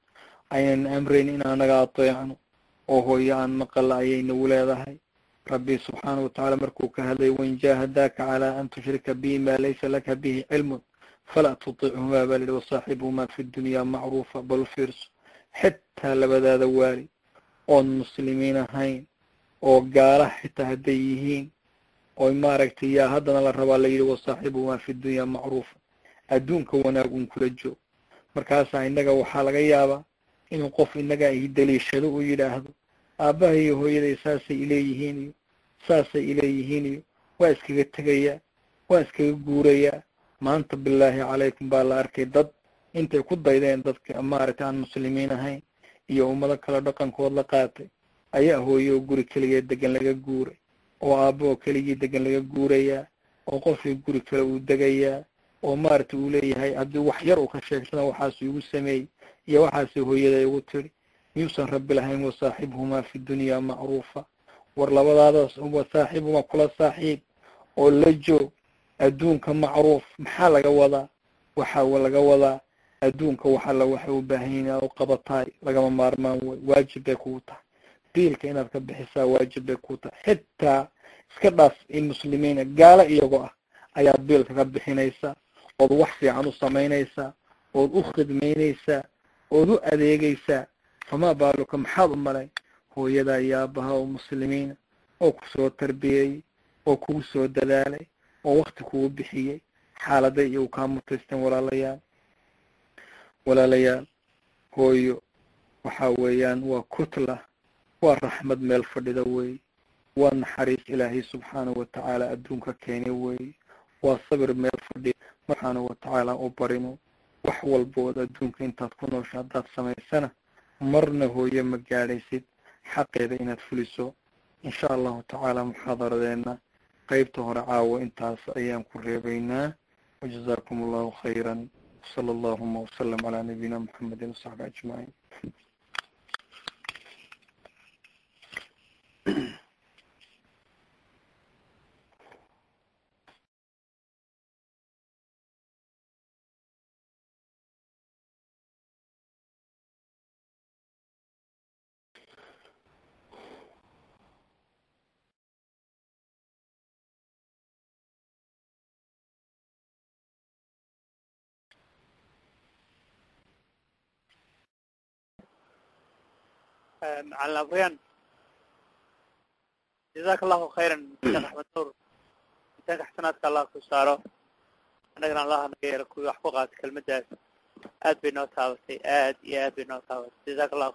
aynan amrayn in anaga ateecno oo hooyo aan maqala ayaynagu leedahay. Rabbi subxaanahu watacaala markuu ka hadlay wain jaahadaaka calaa an tushrika bi ma laysa laka bihi cilmun falaa tutichumaa baa lihi wasaaxibuhumaa fi dunyaa macruufa bal fiirso xitaa labadaada waalid oon muslimiin ahayn oo gaala xitaa hadday yihiin oy maaragtay yaa haddana la rabaa la yidhi wasaaxibuhumaa fi dunyaa macruufa adduunka wanaag un kula joog markaasaa innaga waxaa laga yaabaa inuu qof innaga ay daliishado uu yidhaahdo aabbaha iyo hooyaday saasay ileeyihiin iyo saasay ileeyihiin iyo waa iskaga tegayaa waa iskaga guurayaa maanta bilaahi calaykum baa la arkay dad intay ku daydeen dadka maaragtay aan muslimiin ahayn iyo ummado kale dhaqankood la qaatay. Ayaa hooyo oo guri keligeed degan laga guuray oo aabbo keligii degan laga guurayaa oo qofkii guri kale uu degayaa oo maaragtay uu leeyahay haddii wax yar uu ka sheegsana waxaasuu igu sameeyey iyo waxaasi hooyada igu tiri. Miyuusan rabbi lahayn wasaaxibhumaa fi dunyaa macruufa. War labadaadaas wasaaxibhumaa kula saaxiib oo la joog adduunka macruuf maxaa laga wadaa? Waxaa laga wadaa adduunka waxalla waxay u baahan yihiin inaad u qabataay lagama maarmaan wey waajib bay kugu tahay. Biilka inaad ka bixisaa waajib bay kugu tahay. Xitaa iska dhaaf in muslimiina gaalo iyagoo ah ayaad biilka ka bixinaysaa ood wax fiican u samaynaysaa ood u khidmaynaysaa ood u adeegaysaa famaa baaluka maxaad u malay? Hooyadaa iyo aabaha oo muslimiina oo ku soo tarbiyeeyey oo kugu soo dadaalay oo wakti kugu bixiyey xaaladay iyagu kaa mutaysteen walaalayaal. Walaalayaal hooyo waxa weeyaan waa kutla waa raxmad meel fadhida weeye waa naxariis ilaahay subxaanahu watacaala adduunka keenay weeye waa sabir meel fadhiya subxaanahu watacaala u barino wax walbood adduunka intaad ku noosha haddaad samaysana marna hooyo ma gaadhaysid. Xaqeeda inaad fuliso. Insha allahu tacaala muxaadaradeena qeybta hore caawo intaas ayaan ku reebaynaa. Wajazaakum allahu khayra wsala allahuma wasalam calaa nabiyina muxamedi wasaxbi ajmaciin macalin abryan jazaka allahu khayran sheekh axmed nuur xasanaadka allah ku saaro annagana allah naga yeelo kuwii wax ku qaatay kelmaddaas aad bay noo taabatay aad iyo aad bay noo taabatay jazaka allahu